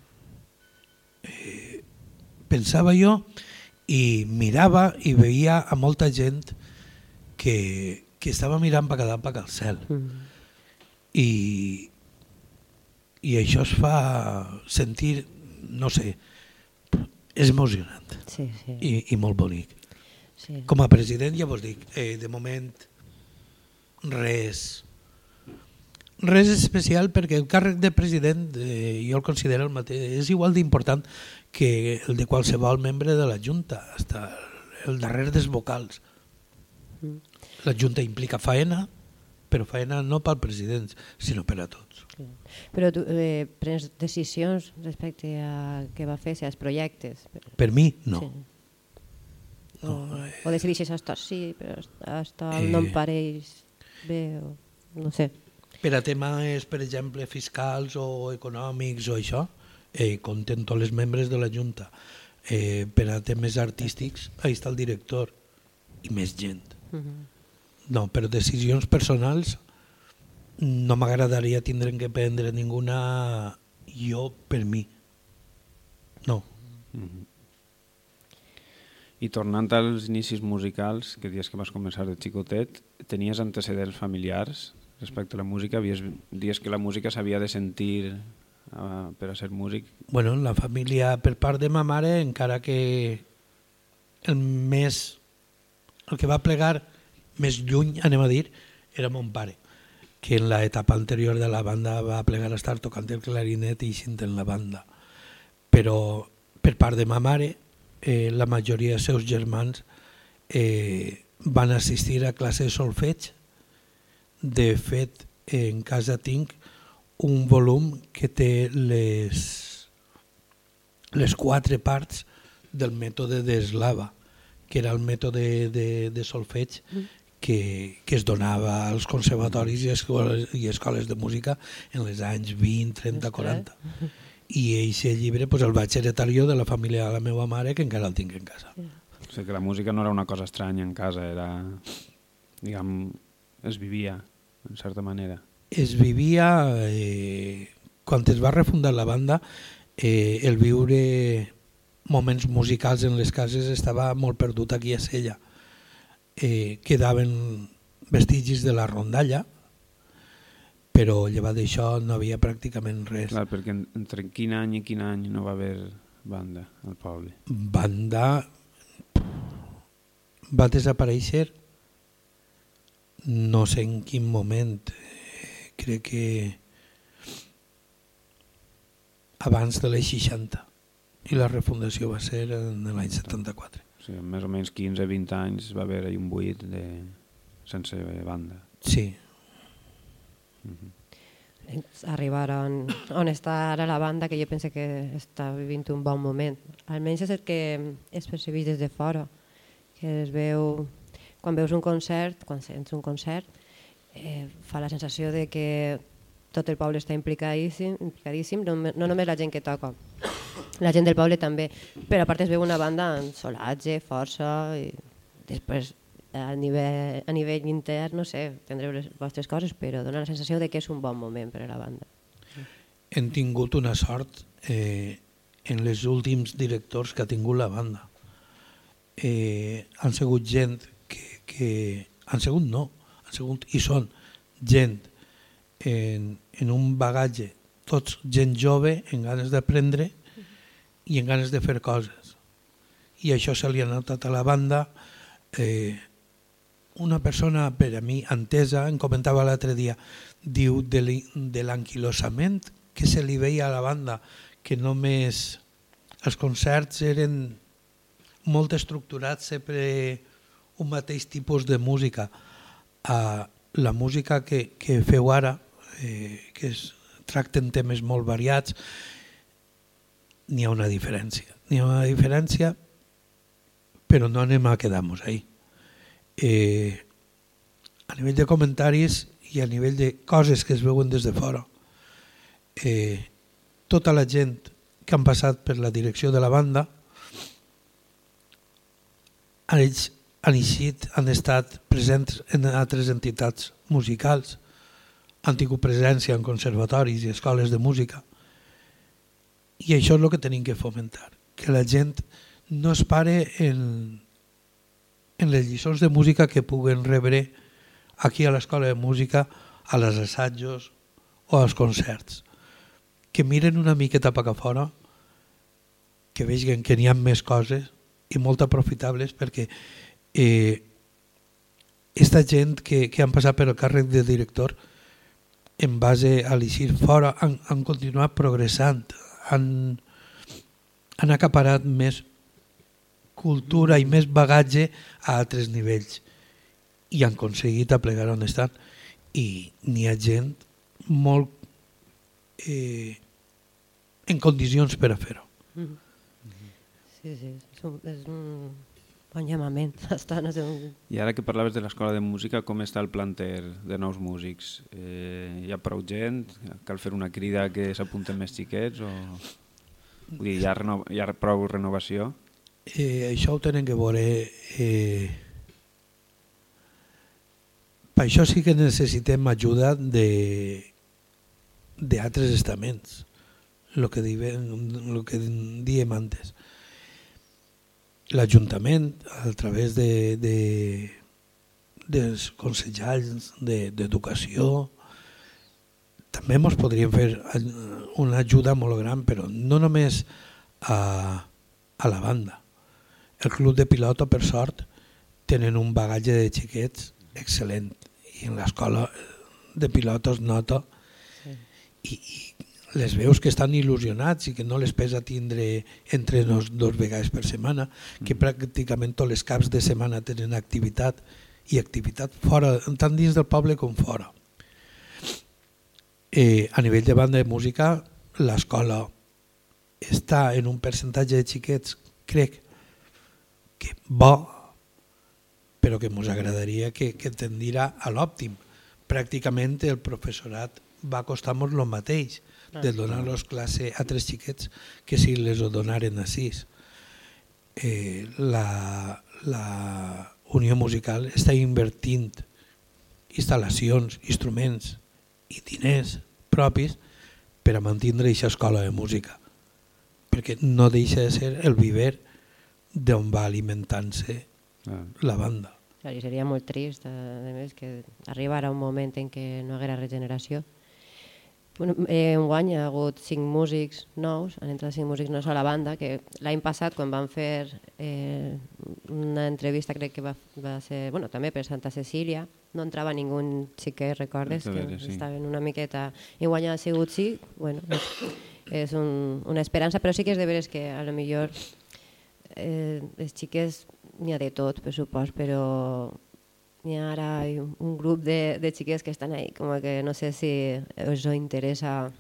Pensava jo i mirava i veia a molta gent que, que estava mirant per cada cap al cel. Mm. I, I això es fa sentir, no sé, és emocionant Sí, sí. i, i molt bonic. Sí. Com a president ja vos dic, eh, de moment res res especial perquè el càrrec de president eh, jo el considero el mateix, és igual d'important que el de qualsevol membre de la Junta, hasta el darrer dels vocals. Mm. La Junta implica faena, però faena no pel president, sinó per a tots. Però tu eh, prens decisions respecte a què va fer, si als projectes? Per mi, no. Sí. O, o decideixes esto sí, però esto no em Eh. pareix bé, o no sé. Per a temes, per exemple, fiscals o econòmics o això, eh, compten tots els membres de la Junta. Eh, per a temes artístics, ahí està el director i més gent. Mhm. No, però decisions personals no m'agradaria tindre que prendre ninguna jo per mi. No. Mhm. I tornant als inicis musicals, que dies que vas començar de xicotet, tenies antecedents familiars respecte a la música? Havies, dies que la música s'havia de sentir uh, per a ser músic? Bueno, la família per part de ma mare, encara que el més el que va plegar més lluny, anem a dir, era mon pare, que en l'etapa anterior de la banda va plegar a estar tocant el clarinet i en la banda. Però per part de ma mare, eh, la majoria dels seus germans eh, van assistir a classe de solfeig. De fet, en casa tinc un volum que té les, les quatre parts del mètode d'eslava, que era el mètode de, de solfeig que, que es donava als conservatoris i escoles, i escoles de música en els anys 20, 30, 40. I aquest llibre pues, el vaig heretar jo de la família de la meva mare, que encara el tinc en casa. O sigui que la música no era una cosa estranya en casa, era, diguem, es vivia, en certa manera. es vivia, eh, quan es va refundar la banda, eh, el viure moments musicals en les cases estava molt perdut aquí a Sella. Eh, quedaven vestigis de la rondalla, però llevat d'això no havia pràcticament res. Clar, perquè en- entre quin any i quin any no va haver banda al poble? Banda va desaparèixer no sé en quin moment eh, crec que abans de l'any 60 i la refundació va ser en l'any 74 O sigui, en més o menys 15-20 anys va haver un buit de... sense banda. sí, arribar on, on està ara la banda, que jo penso que està vivint un bon moment. Almenys és el que es percebeix des de fora, que es veu, quan veus un concert, quan sents un concert, eh, fa la sensació de que tot el poble està implicadíssim, implicadíssim no, no només la gent que toca, la gent del poble també, però a part es veu una banda amb solatge, força, i després a nivell, a nivell intern, no sé, tindreu les vostres coses, però dona la sensació de que és un bon moment per a la banda. hem tingut una sort eh, en els últims directors que ha tingut la banda. Eh, han sigut gent que, que... Han sigut no, han sigut i són gent en, en un bagatge, tots gent jove, en ganes d'aprendre i en ganes de fer coses. I això se li ha notat a la banda. Eh, una persona, per a mi, entesa, em comentava l'altre dia, diu de l'anquilosament que se li veia a la banda, que només els concerts eren molt estructurats sempre un mateix tipus de música. A la música que, que feu ara, eh, que es tracten temes molt variats, n'hi ha una diferència. N'hi ha una diferència, però no anem a quedar-nos ahí. Eh, a nivell de comentaris i a nivell de coses que es veuen des de fora, eh, tota la gent que han passat per la direcció de la banda ells han eixit, han estat presents en altres entitats musicals, han tingut presència en conservatoris i escoles de música. I això és el que tenim que fomentar, que la gent no es pare en, en les lliçons de música que puguen rebre aquí a l'escola de música, a les assajos o als concerts. Que miren una miqueta cap a fora, que vegin que n'hi ha més coses i molt aprofitables perquè eh, esta gent que, que han passat per el càrrec de director en base a l'eixir fora han, han continuat progressant, han, han acaparat més cultura i més bagatge a altres nivells i han aconseguit aplegar on estan i n'hi ha gent molt eh, en condicions per a fer-ho. Mm. Sí, sí, és un, bon llamament. Està, no sé, un... I ara que parlaves de l'escola de música, com està el planter de nous músics? Eh, hi ha prou gent? Cal fer una crida que s'apunten més xiquets? O... Vull dir, hi ha, reno... hi ha prou renovació? Eh, això ho tenen que veure... Eh... Per això sí que necessitem ajuda de d'altres estaments, el que, lo que diem antes. L'Ajuntament, a través de, de, dels consellals d'educació, de, també ens podrien fer una ajuda molt gran, però no només a, a la banda. El club de pilota, per sort, tenen un bagatge de xiquets excel·lent i en l'escola de pilota es nota sí. i, i les veus que estan il·lusionats i que no les pesa tindre entrenos dos vegades per setmana, que mm. pràcticament tots els caps de setmana tenen activitat i activitat fora, tant dins del poble com fora. Eh, a nivell de banda de música, l'escola està en un percentatge de xiquets, crec, que bo, però que ens agradaria que, que tendirà a l'òptim. Pràcticament el professorat va costar-nos el mateix de donar-los classe a tres xiquets que si les ho donaren a sis. Eh, la, la Unió Musical està invertint instal·lacions, instruments i diners propis per a mantindre aquesta escola de música perquè no deixa de ser el viver d'on va alimentant-se Ah. la banda. Clar, I seria molt trist, a més, que arribara un moment en què no haguera regeneració. Bueno, eh, un guany hi ha hagut cinc músics nous, han entrat cinc músics nous a la banda, que l'any passat, quan van fer eh, una entrevista, crec que va, va ser, bueno, també per Santa Cecília, no entrava ningú xiquet, recordes, De que sí. estaven una miqueta... I guany ha sigut sí, bueno, és, és un, una esperança, però sí que és de veres que a lo millor eh, les xiques n'hi ha de tot, per supost, però n'hi ha ara un, grup de, de xiques que estan ahí, com que no sé si us interessa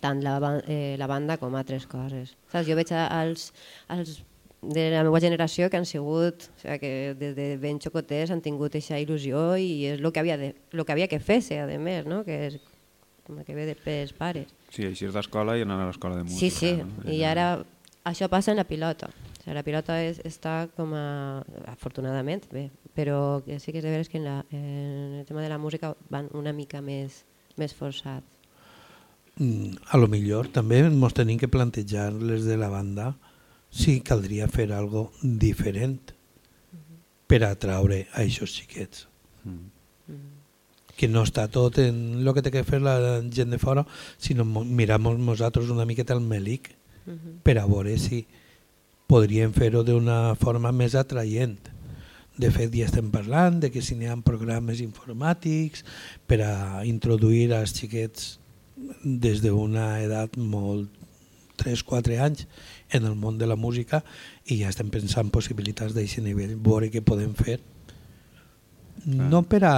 tant la, eh, la banda com altres coses. Saps? Jo veig als, als de la meva generació que han sigut, o sigui, que des de ben xocoters han tingut aquesta il·lusió i és el que havia, de, lo que, havia que fer-se, a més, no? que és com que ve de pels pares. Sí, eixir d'escola i anar a l'escola de música. Sí, sí, no? i ara això passa en la pilota. O sigui, la pilota és, està com a... afortunadament, bé, però que sí que és de veres que en, la, en el tema de la música van una mica més, més forçats. Mm, a lo millor també ens tenim que plantejar les de la banda si caldria fer algo diferent per atraure a aquests xiquets. Que no està tot en el que té que fer la gent de fora, sinó mirar nosaltres una miqueta el melic Mhm. per a veure si podríem fer-ho d'una forma més atraient. De fet, ja estem parlant de que si n'hi ha programes informàtics per a introduir als xiquets des d'una edat molt 3-4 anys en el món de la música i ja estem pensant possibilitats d'aquest nivell, veure què podem fer. No per a...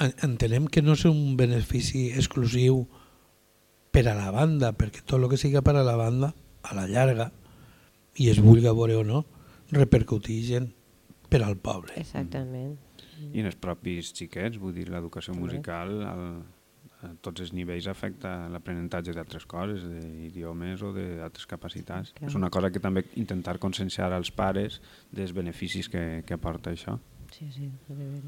en- Entenem que no és un benefici exclusiu per a la banda, perquè tot el que siga per a la banda, a la llarga, i es vulgui veure o no, repercutixen per al poble. Exactament. I en els propis xiquets, vull dir, l'educació musical al, a tots els nivells afecta l'aprenentatge d'altres coses, d'idiomes o d'altres capacitats. Clar. És una cosa que també intentar conscienciar als pares dels beneficis que, que aporta això. Sí, sí, de veres.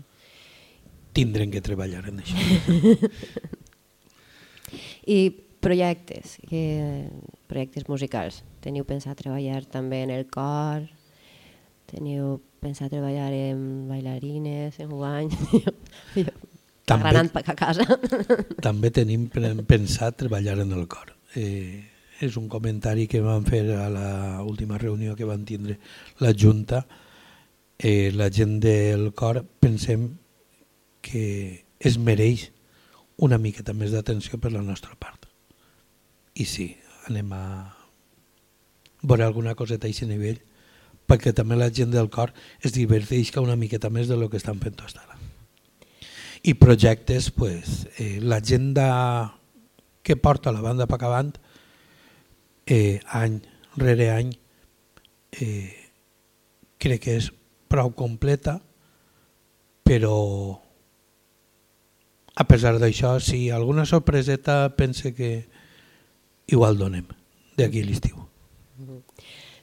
tindrem que treballar en això. I projectes, que, projectes musicals. Teniu pensat treballar també en el cor? Teniu pensat treballar en bailarines, en guany? També- a casa. També tenim pen- pensat treballar en el cor. Eh, és un comentari que vam fer a la última reunió que van tindre la Junta. Eh, la gent del cor pensem que es mereix una miqueta més d'atenció per la nostra part. I sí, anem a veure alguna coseta a aquest nivell perquè també la gent del cor es diverteixca una miqueta més de lo que estan fent fins ara. I projectes, pues, eh, l'agenda que porta la banda Pacabant eh, any rere any eh, crec que és prou completa però a pesar d'això si alguna sorpreseta pense que igual donem d'aquí a l'estiu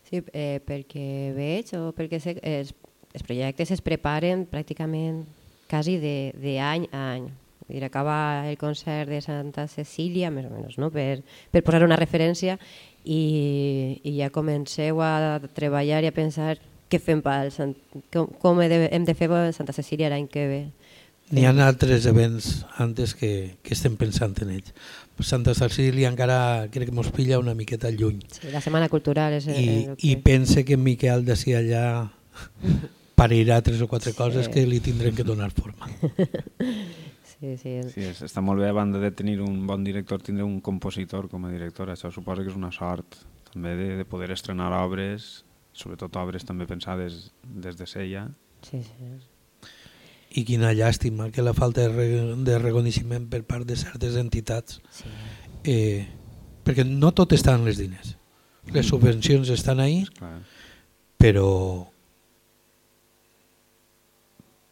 Sí, eh, perquè veig o perquè sé, els, els projectes es preparen pràcticament quasi d'any a any. Vull dir, acaba el concert de Santa Cecília, més o menys, no? per, per posar una referència, i, i ja comenceu a treballar i a pensar què fem pel com, com he de, hem de fer Santa Cecília l'any que ve. N'hi ha altres events antes que, que estem pensant en ells. Santa Cecília encara crec que mos pilla una miqueta lluny. Sí, la Setmana Cultural és I, el que... i pense que en Miquel d'ací allà parirà tres o quatre coses Sí. que li tindrem que donar forma. Sí, sí. Sí, és, està molt bé a banda de tenir un bon director, tindre un compositor com a director. Això suposa que és una sort també de, de poder estrenar obres, sobretot obres també pensades des de sella. Sí, sí. I quina llàstima que la falta de, re, de reconeixement per part de certes entitats. Sí. Eh, perquè no tot està en les diners. Les subvencions estan ahí, Clar. però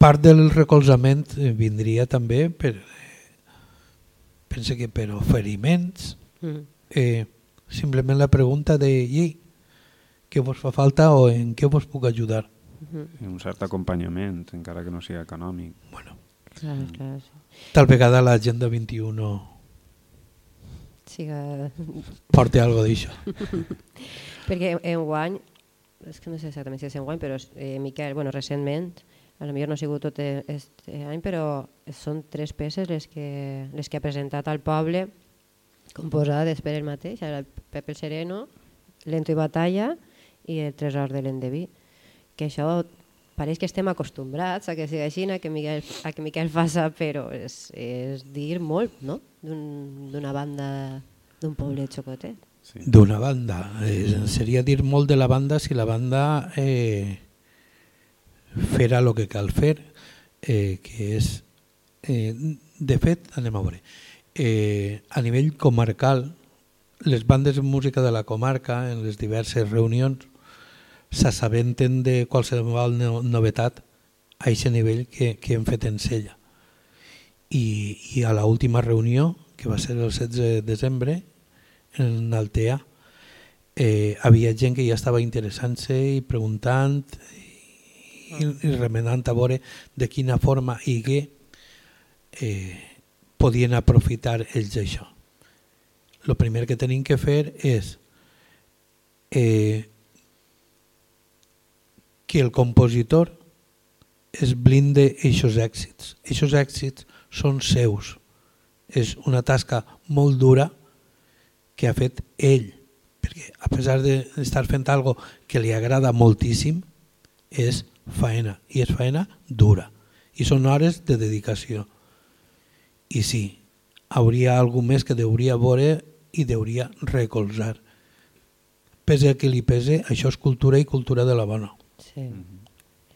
part del recolzament eh, vindria també per eh, pense que per oferiments Mm. eh, simplement la pregunta de i què vos fa falta o en què vos puc ajudar I un cert acompanyament, encara que no sigui econòmic. Bueno. Clar, clar, sí. tal vegada l'agenda 21 Siga... porti algo d'això Perquè en guany, és que no sé exactament si és en guany, però eh, Miquel, bueno, recentment, a lo millor no ha sigut tot aquest any, però són tres peces les que, les que ha presentat al poble, composades per ell mateix, el Pepe el Sereno, Lento i Batalla i el Tresor de l'Endeví. Que això pareix que estem acostumbrats a que sigui així, a que Miquel, a que Miquel faça, però és, és dir molt, no?, d'una un, banda d'un poble xocotet. Sí. d'una banda eh, seria dir molt de la banda si la banda eh, fera el que cal fer eh, que és eh, de fet, anem a veure eh, a nivell comarcal les bandes de música de la comarca en les diverses reunions s'assabenten de qualsevol no, novetat a aquest nivell que, que hem fet en Sella i, i a la última reunió que va ser el 16 de desembre en Altea eh, havia gent que ja estava interessant-se i preguntant i, i remenant a veure de quina forma i què eh, podien aprofitar ells això. El primer que tenim que fer és eh, que el compositor es blinde aquests èxits. Aquests èxits són seus. És una tasca molt dura que ha fet ell, perquè a pesar d'estar fent algo que li agrada moltíssim, és faena, i és faena dura, i són hores de dedicació. I sí, hauria algú més que deuria veure i deuria recolzar. Pese a que li pese, això és cultura i cultura de la bona. Sí,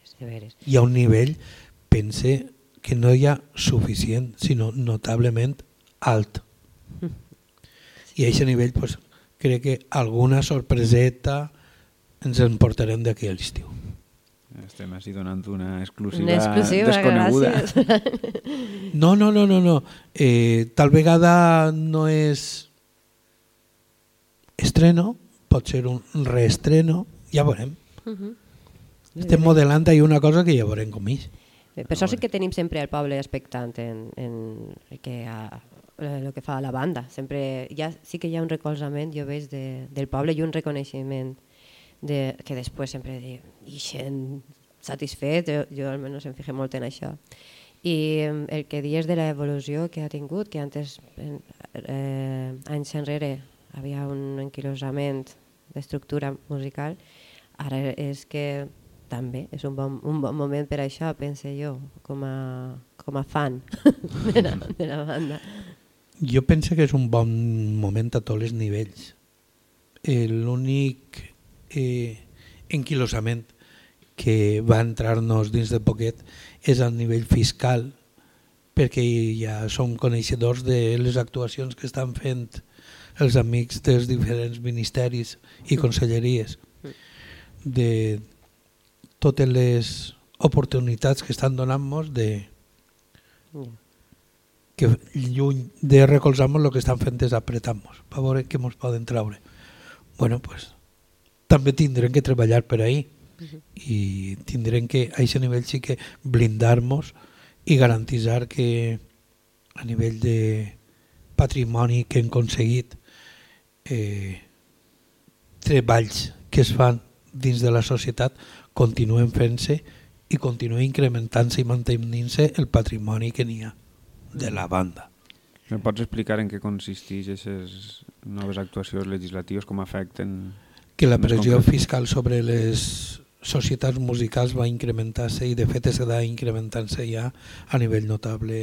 és de veres. Hi ha un nivell, pense, que no hi ha suficient, sinó notablement alt. I a aquest nivell pues, crec que alguna sorpreseta ens en portarem d'aquí a l'estiu. Estem així donant una exclusiva, Una exclusiva, desconeguda. gràcies. No, no, no, no, no. Eh, tal vegada no és estreno, pot ser un reestreno, ja veurem. Mhm. Estem modelant ahí una cosa que ja veurem com és. Per això sí que tenim sempre el poble expectant en, en que ha, el que fa la banda. Sempre ja, sí que hi ha un recolzament, jo veig, de, del poble i un reconeixement de, que després sempre dic, ixen satisfet, jo, jo almenys em fixo molt en això. I el que dius de l'evolució que ha tingut, que antes, eh, anys enrere, havia un enquilosament d'estructura musical, ara és que també és un bon, un bon moment per això, pense jo, com a, com a fan de la, de la banda. Jo penso que és un bon moment a tots els nivells. Eh, L'únic eh, enquilosament que va entrar-nos dins de poquet és al nivell fiscal, perquè ja som coneixedors de les actuacions que estan fent els amics dels diferents ministeris i conselleries de totes les oportunitats que estan donant-nos de que lluny de recolzar-nos el que estan fent és apretar-nos per veure què ens poden traure. bueno, pues, també tindrem que treballar per ahí i tindrem que a aquest nivell sí que blindar-nos i garantitzar que a nivell de patrimoni que hem aconseguit eh, treballs que es fan dins de la societat continuen fent-se i continua incrementant-se i mantenint-se el patrimoni que n'hi ha de la banda. Me pots explicar en què consisteix aquestes noves actuacions legislatives, com afecten... Que la pressió fiscal sobre les societats musicals va incrementar-se i de fet s'ha incrementant-se ja a nivell notable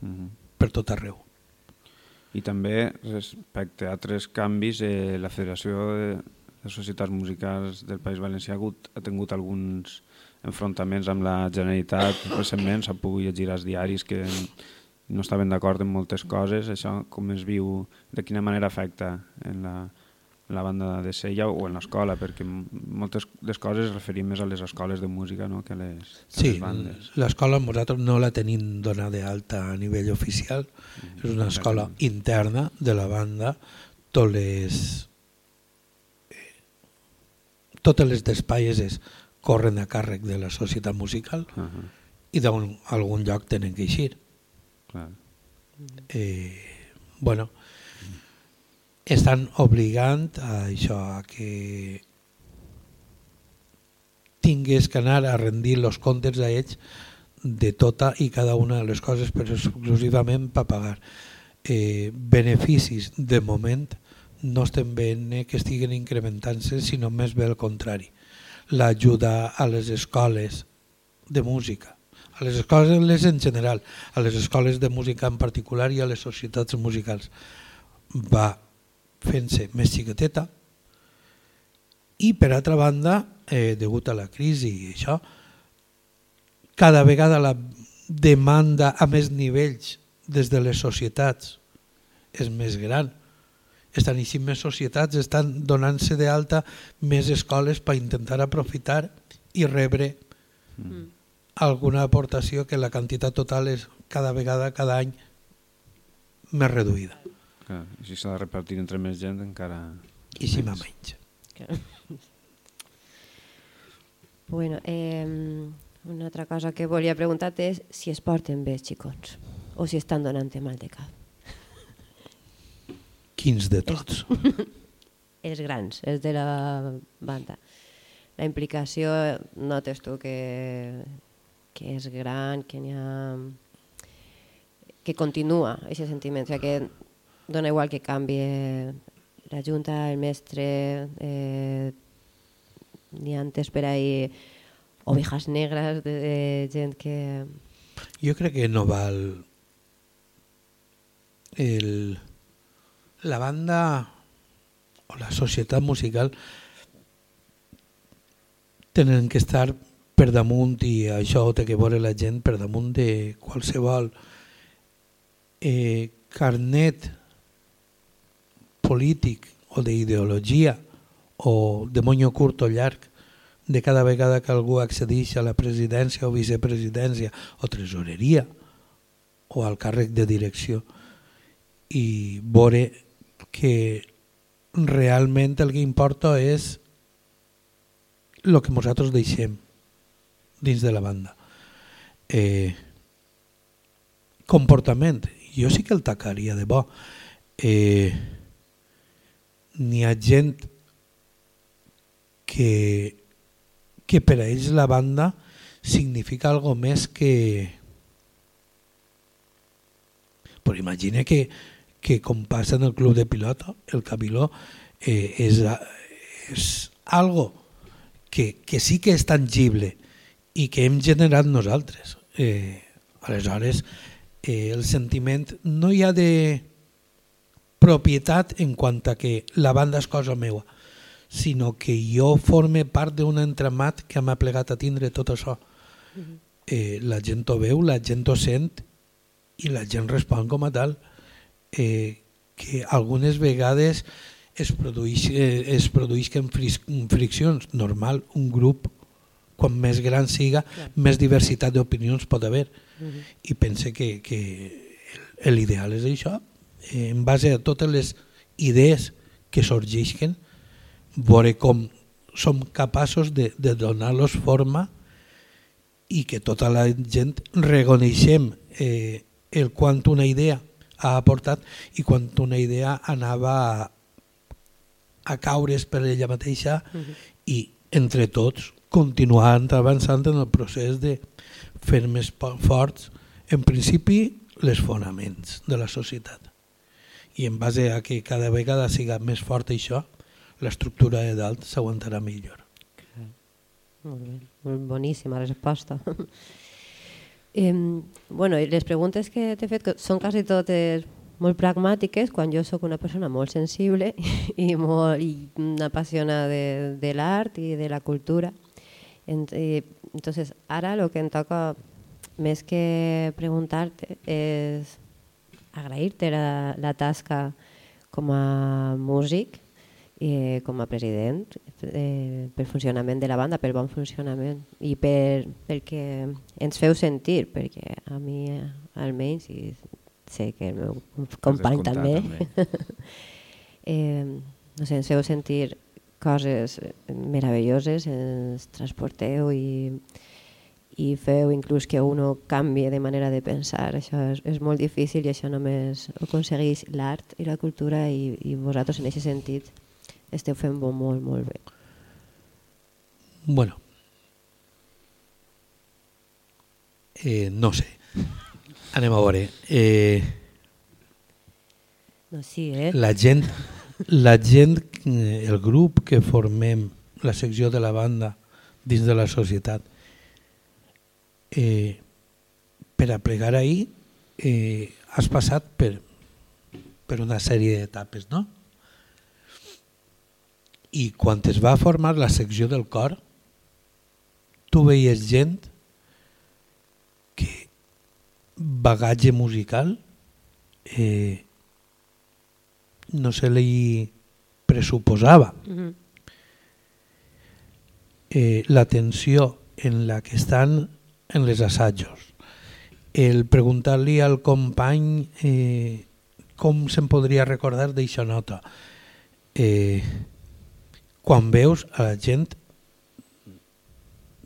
Mhm. per tot arreu. I també respecte a altres canvis, eh, la Federació de, de Societats Musicals del País Valencià ha, hagut, ha tingut alguns enfrontaments amb la Generalitat recentment, s'ha pogut llegir als diaris que no estaven d'acord en moltes coses, això com es viu, de quina manera afecta en la, en la banda de Sella o en l'escola, perquè moltes les coses es referien més a les escoles de música no? que a les, a Sí, les bandes. l'escola nosaltres no la tenim donada d'alta a nivell oficial, és una escola interna de la banda, tots les, totes les despaises corren a càrrec de la societat musical Uh -huh. i d'algun lloc tenen que eixir. Clar. Eh, bueno, estan obligant a això, a que tingués que anar a rendir els comptes a ells de tota i cada una de les coses, però exclusivament per pagar. Eh, beneficis, de moment, no estem veient que estiguen incrementant-se, sinó més bé el contrari. L'ajuda a les escoles de música, a les escoles en general, a les escoles de música en particular i a les societats musicals, va fent-se més xiqueteta i per altra banda, eh, degut a la crisi i això, cada vegada la demanda a més nivells des de les societats és més gran. Estan eixint més societats, estan donant-se d'alta més escoles per intentar aprofitar i rebre Mm. alguna aportació que la quantitat total és cada vegada, cada any, més reduïda. Clar. I si s'ha de repartir entre més gent encara... I si me menys. Bueno, eh, una altra cosa que volia preguntar-te és si es porten bé els xicons o si estan donant mal de cap. Quins de tots? els grans, els de la banda. La implicació, notes tu que, que és gran, que n'hi ha... que continua aquest sentiment, o sigui que dona igual que canvi la junta, el mestre, eh, n'hi ha antes per ahí ovejas negres de, de gent que... Jo crec que no val el, la banda o la societat musical tenen que estar per damunt i això té que veure la gent per damunt de qualsevol eh, carnet polític o d'ideologia o de monyo curt o llarg de cada vegada que algú accedeix a la presidència o vicepresidència o tresoreria o al càrrec de direcció i veure que realment el que importa és el que nosaltres deixem dins de la banda. Eh, comportament, jo sí que el tacaria de bo. Eh, N'hi ha gent que, que per a ells la banda significa algo més que... Però imagina que, que com passa en el club de pilota, el Cabiló eh, és, és algo que, que sí que és tangible i que hem generat nosaltres. Eh, aleshores, eh, el sentiment no hi ha de propietat en quant a que la banda és cosa meua, sinó que jo forme part d'un entramat que m'ha plegat a tindre tot això. Eh, la gent ho veu, la gent ho sent i la gent respon com a tal. Eh, que algunes vegades es, produeix, eh, es produïsquen friccions. Normal, un grup, quan més gran siga, Clar. més diversitat d'opinions pot haver. Uh -huh. I pense que, que l'ideal és això, eh, en base a totes les idees que sorgeixen, veure com som capaços de, de donar-los forma i que tota la gent reconeixem eh, el quant una idea ha aportat i quan una idea anava a, a caure's per ella mateixa uh -huh. i entre tots continuant avançant en el procés de fer més forts en principi les fonaments de la societat. I en base a que cada vegada siga més fort això l'estructura de dalt s'aguantarà millor. Molt bé, boníssima resposta eh, bueno, les preguntes que t'he fet són quasi totes molt pragmàtiques quan jo sóc una persona molt sensible i, molt, i una apassiona de, de l'art i de la cultura. Entonces, ara el que em toca més que preguntar-te és agrair-te la, la tasca com a músic i com a president eh, pel funcionament de la banda, pel bon funcionament i per, pel que ens feu sentir, perquè a mi almenys, i sé que el meu company també, també. eh, no sé, ens feu sentir coses meravelloses, ens transporteu i, i feu inclús que uno canvi de manera de pensar. Això és, és molt difícil i això només ho aconsegueix l'art i la cultura i, i vosaltres en aquest sentit esteu fent molt, molt, molt bé. Bueno, eh, no sé. Anem a veure. Eh, no, sí, eh? La gent, la gent, el grup que formem, la secció de la banda dins de la societat, eh, per a plegar ahir eh, has passat per, per una sèrie d'etapes, no? I quan es va formar la secció del cor, tu veies gent que bagatge musical eh, no se li pressuposava. Mm -hmm. eh, L'atenció en la que estan en les assajos, el preguntar-li al company eh, com se'n podria recordar d'això nota. Eh, quan veus a la gent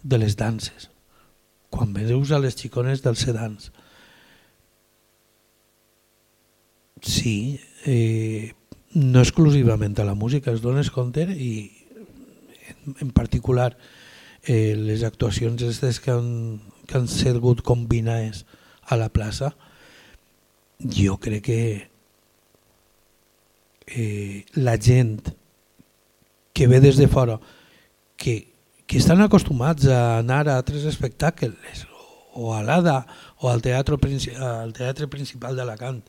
de les danses, quan veus a les xicones dels sedans, Sí, eh, no exclusivament a la música, es dones compte i en, en particular eh, les actuacions aquestes que han, que han sigut combinades a la plaça, jo crec que eh, la gent que ve des de fora, que, que estan acostumats a anar a altres espectacles, o a l'ADA, o al teatre, al teatre principal d'Alacant,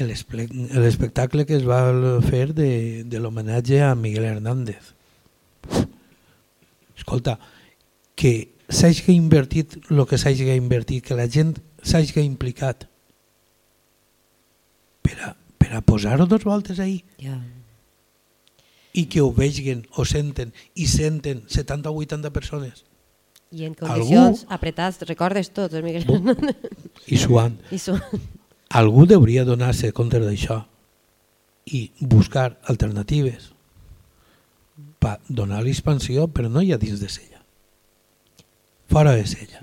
l'espectacle que es va fer de, de l'homenatge a Miguel Hernández. Escolta, que s'hagi invertit el que s'hagi invertit, que la gent s'hagi implicat per a, per a posar-ho dos voltes ahir. Yeah. I que ho vegin, o senten, i senten 70 o 80 persones. I en condicions Algú... apretats, recordes tot, Miguel Hernández. I suant. I suant algú hauria donar-se compte d'això i buscar alternatives per donar l'expansió, però no hi ha dins de sella. fora de Sella.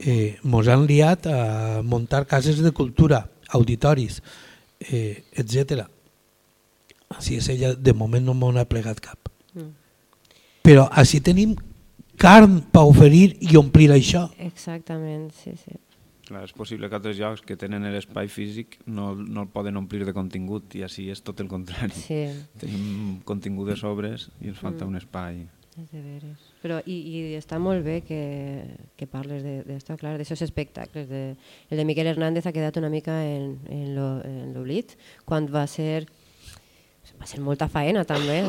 Eh, mos han liat a muntar cases de cultura, auditoris, eh, etc. Així és ella, de moment no m'ho ha plegat cap. Mm. Però així tenim carn per oferir i omplir això. Exactament, sí, sí. Clar, és possible que altres llocs que tenen l'espai físic no, no el poden omplir de contingut i així és tot el contrari. Sí. Tenim contingut de sobres i ens falta Mm. un espai. És de veres. Però, i, i està molt bé que, que parles d'això, clar, d'aixòs espectacles. De, el de Miquel Hernández ha quedat una mica en, en lo- en l'oblit, quan va ser, va ser molta faena també.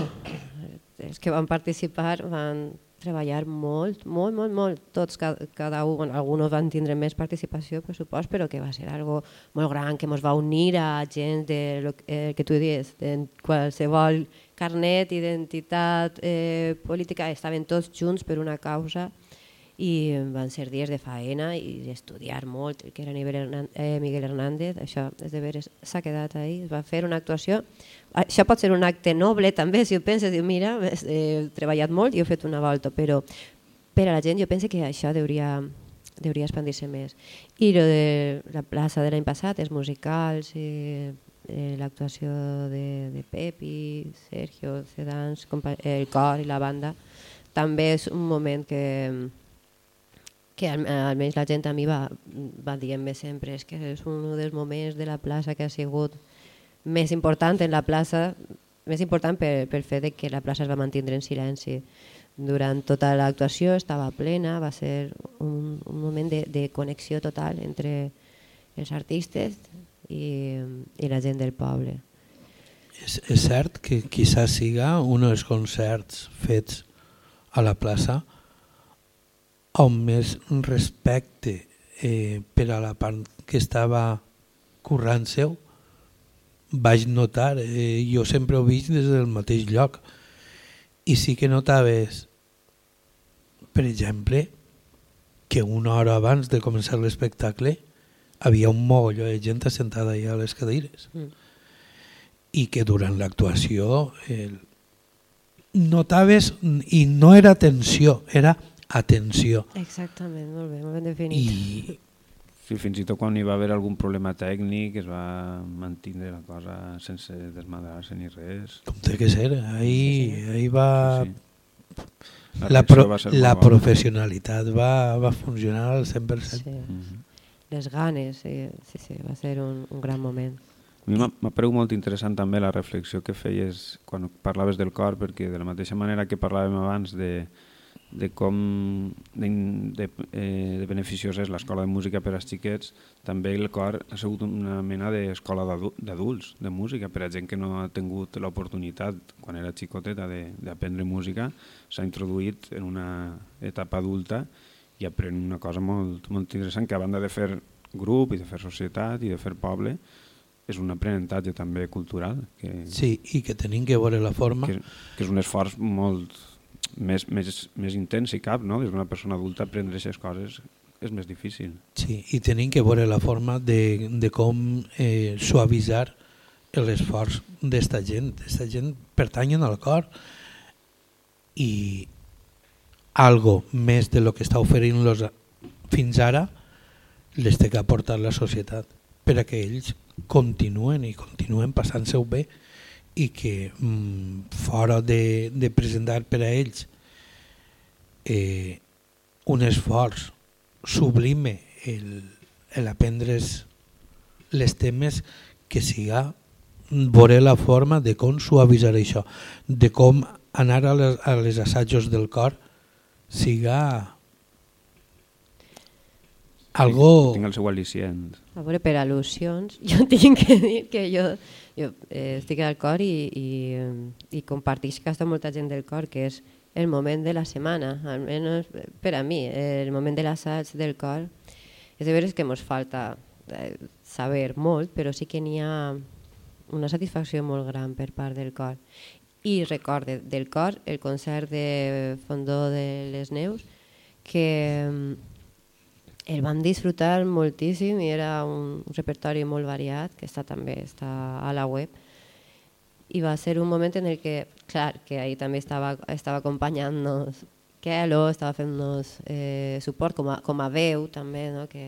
Els que van participar van treballar molt, molt, molt, molt. Tots, cada, cada un, bueno, alguns van tindre més participació, per supost, però que va ser algo molt gran, que ens va unir a gent de lo eh, que tu dius, de qualsevol carnet, identitat eh, política, estaven tots junts per una causa i van ser dies de faena i d'estudiar molt, que era eh, Miguel Hernández, això és de veres, s'ha quedat ahí, es va fer una actuació. Això pot ser un acte noble també, si ho penses, diu, mira, eh, he treballat molt i he fet una volta, però per a la gent jo penso que això hauria, hauria expandir-se més. I lo de la plaça de l'any passat, els musicals, i, eh, l'actuació de, de Pep i Sergio, Cedans, el cor i la banda, també és un moment que, que al- almenys la gent a mi va, va dient-me sempre és que és un dels moments de la plaça que ha sigut més important en la plaça, més important per, pel fet de que la plaça es va mantindre en silenci. Durant tota l'actuació estava plena, va ser un, un moment de, de connexió total entre els artistes i, i la gent del poble. És, és cert que quizás siga un dels concerts fets a la plaça on més respecte eh, per a la part que estava currant seu vaig notar, eh, jo sempre ho vist des del mateix lloc i sí que notaves per exemple que una hora abans de començar l'espectacle havia un mogolló de gent assentada allà a les cadires Mm. i que durant l'actuació el... notaves i no era tensió, era atenció. Exactament, molt bé, molt ben definit. I Sí, fins i tot quan hi va haver algun problema tècnic es va mantindre la cosa sense desmadrar-se ni res. com té que ser, ahí, ahí va... Sí, sí. La, reacció pro, va la professionalitat va, va funcionar al 100%. Sí. Mhm. Les ganes, sí, sí, sí, va ser un, un gran moment. A mi m'ha paregut molt interessant també la reflexió que feies quan parlaves del cor, perquè de la mateixa manera que parlàvem abans de, de com de, de, eh, de beneficiosa és l'escola de música per als xiquets, també el cor ha sigut una mena d'escola d'adu- d'adults, de música, per a gent que no ha tingut l'oportunitat, quan era xicoteta, d'aprendre música, s'ha introduït en una etapa adulta i aprèn una cosa molt, molt interessant, que a banda de fer grup i de fer societat i de fer poble, és un aprenentatge també cultural. Que, Sí, i que tenim que veure la forma. Que, que és un esforç molt més, més, més intens i cap, no? Des d'una persona adulta aprendre aquestes coses és més difícil. Sí, i tenim que veure la forma de, de com eh, suavitzar l'esforç d'esta gent. Esta gent pertanyen al cor i algo més de lo que està oferint-los fins ara les té que aportar la societat per a que ells continuen i continuen passant-se-ho bé i que mm, fora de, de presentar per a ells eh, un esforç sublime el, el aprendre's les temes que siga veure la forma de com suavitzar això, de com anar a les, a les assajos del cor siga algo... Tinc el seu al·licient. A veure, per al·lusions, jo tinc que dir que jo, jo eh, estic al cor i, i, i comparteix que està molta gent del cor, que és el moment de la setmana, almenys per a mi, el moment de l'assaig del cor. És de veres que ens falta eh, saber molt, però sí que n'hi ha una satisfacció molt gran per part del cor. I recorde del cor el concert de Fondó de les Neus, que mm, el vam disfrutar moltíssim i era un repertori molt variat que està també està a la web i va ser un moment en el que, clar, que ahí també estava, estava acompanyant-nos Kelo estava fent-nos eh, suport com a, com a veu també, no? que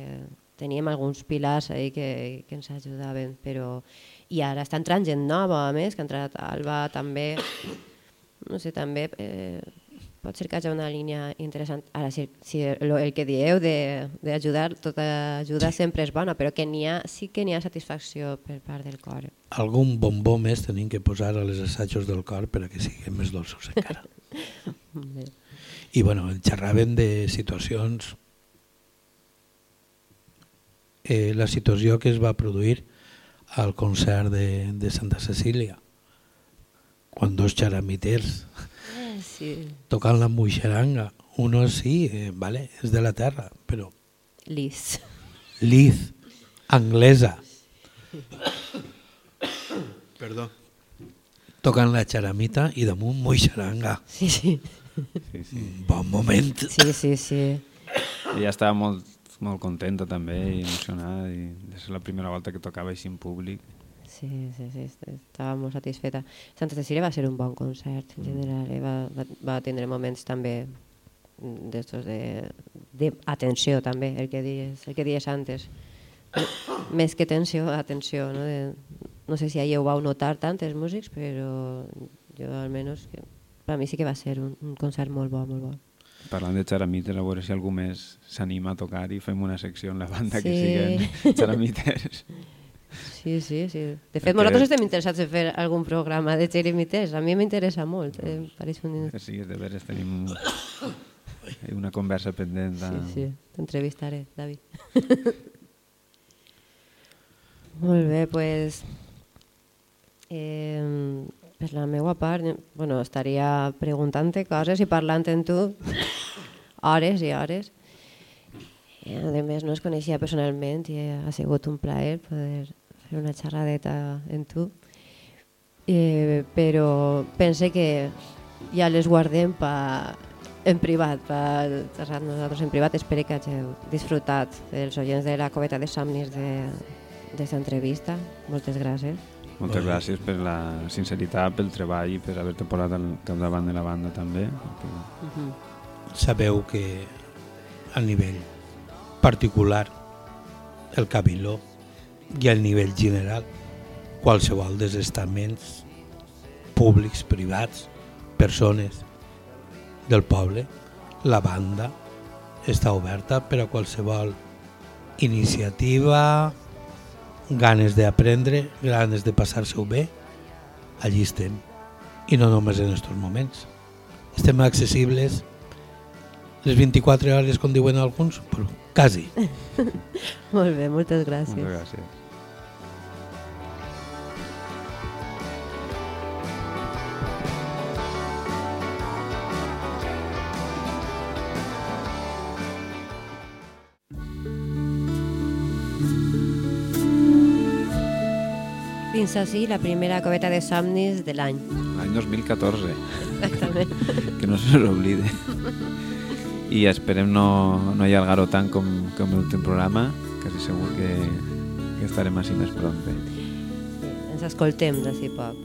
teníem alguns pilars ahí que, que ens ajudaven, però i ara està entrant gent nova, a més, que ha entrat Alba també, no sé, també eh, pot ser que hi hagi una línia interessant. Ara, si, si el, el que dieu d'ajudar, tota ajuda sempre és bona, però que n'hi ha, sí que n'hi ha satisfacció per part del cor. Algun bombó més tenim que posar a les assajos del cor per a que siguin més dolços encara. I bueno, xerraven de situacions... Eh, la situació que es va produir al concert de, de Santa Cecília, quan dos xaramiters sí. tocant la muixeranga. Uno sí, eh, vale, és de la terra, però... Liz. Liz, anglesa. Perdó. Tocant la xaramita i damunt muixeranga. Sí, sí. Sí, sí. Bon moment. Sí, sí, sí. Ella estava molt, molt contenta també i emocionada i ser la primera volta que tocava així en públic. Sí, sí, sí, estava molt satisfeta. Santa Cecília va ser un bon concert en general, eh? va, va, va tindre moments també d'estos de, de atenció també, el que dies, el que dies antes. Més que tensió, atenció, no? De, no sé si ahir ho vau notar tant els músics, però jo almenys que per a mi sí que va ser un, un concert molt bo, molt bo. Parlant de xaramites, a veure si algú més s'anima a tocar i fem una secció en la banda Sí. que siguin xaramites. Sí, sí, sí. De fet, Perquè- nosaltres estem interessats en fer algun programa de xerimites. A mi m'interessa molt. Eh? Pareix un... Que sí, de veres tenim una conversa pendent. De... Sí, sí, t'entrevistaré, David. Molt bé, doncs... Pues, eh, per la meva part, bueno, estaria preguntant-te coses i parlant amb tu hores i hores. I, a més, no es coneixia personalment i ha sigut un plaer poder fer una xerradeta amb tu. Eh, però pense que ja les guardem pa, en privat, per xerrar nosaltres en privat. Espero que hàgiu disfrutat dels oients de la coveta de somnis d'aquesta entrevista. Moltes gràcies. Moltes gràcies per la sinceritat, pel treball i per haver-te posat al capdavant de la banda també. perquè- Sabeu que a nivell particular el Cabiló i al nivell general qualsevol dels estaments públics, privats, persones del poble, la banda està oberta per a qualsevol iniciativa, ganes d'aprendre, ganes de passar-se-ho bé, allí estem. I no només en aquests moments. Estem accessibles les 24 hores, com diuen alguns, però quasi. Molt bé, moltes gràcies. Moltes gràcies. Fins així la primera coveta de somnis de l'any. L'any 2014. Exactament. que no se n'oblide. I esperem no, no allargar-ho tant com, com l'últim programa, quasi segur que, que estarem així més pront. Ens escoltem d'ací poc.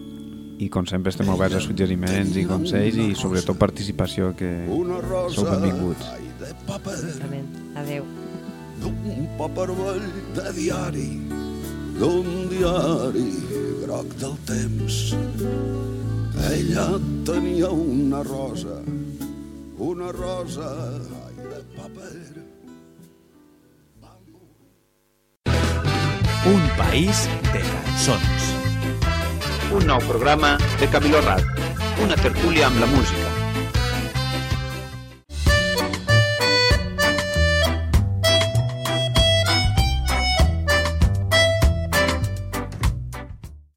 I com sempre estem oberts a suggeriments i consells i sobretot participació que sou benvinguts. Exactament. Adeu. d'un paper vell de diari, d'un diari groc del temps. Ella tenia una rosa, una rosa ai, de paper. Un país de cançons. Un nou programa de Camilo Rat. Una tertúlia amb la música,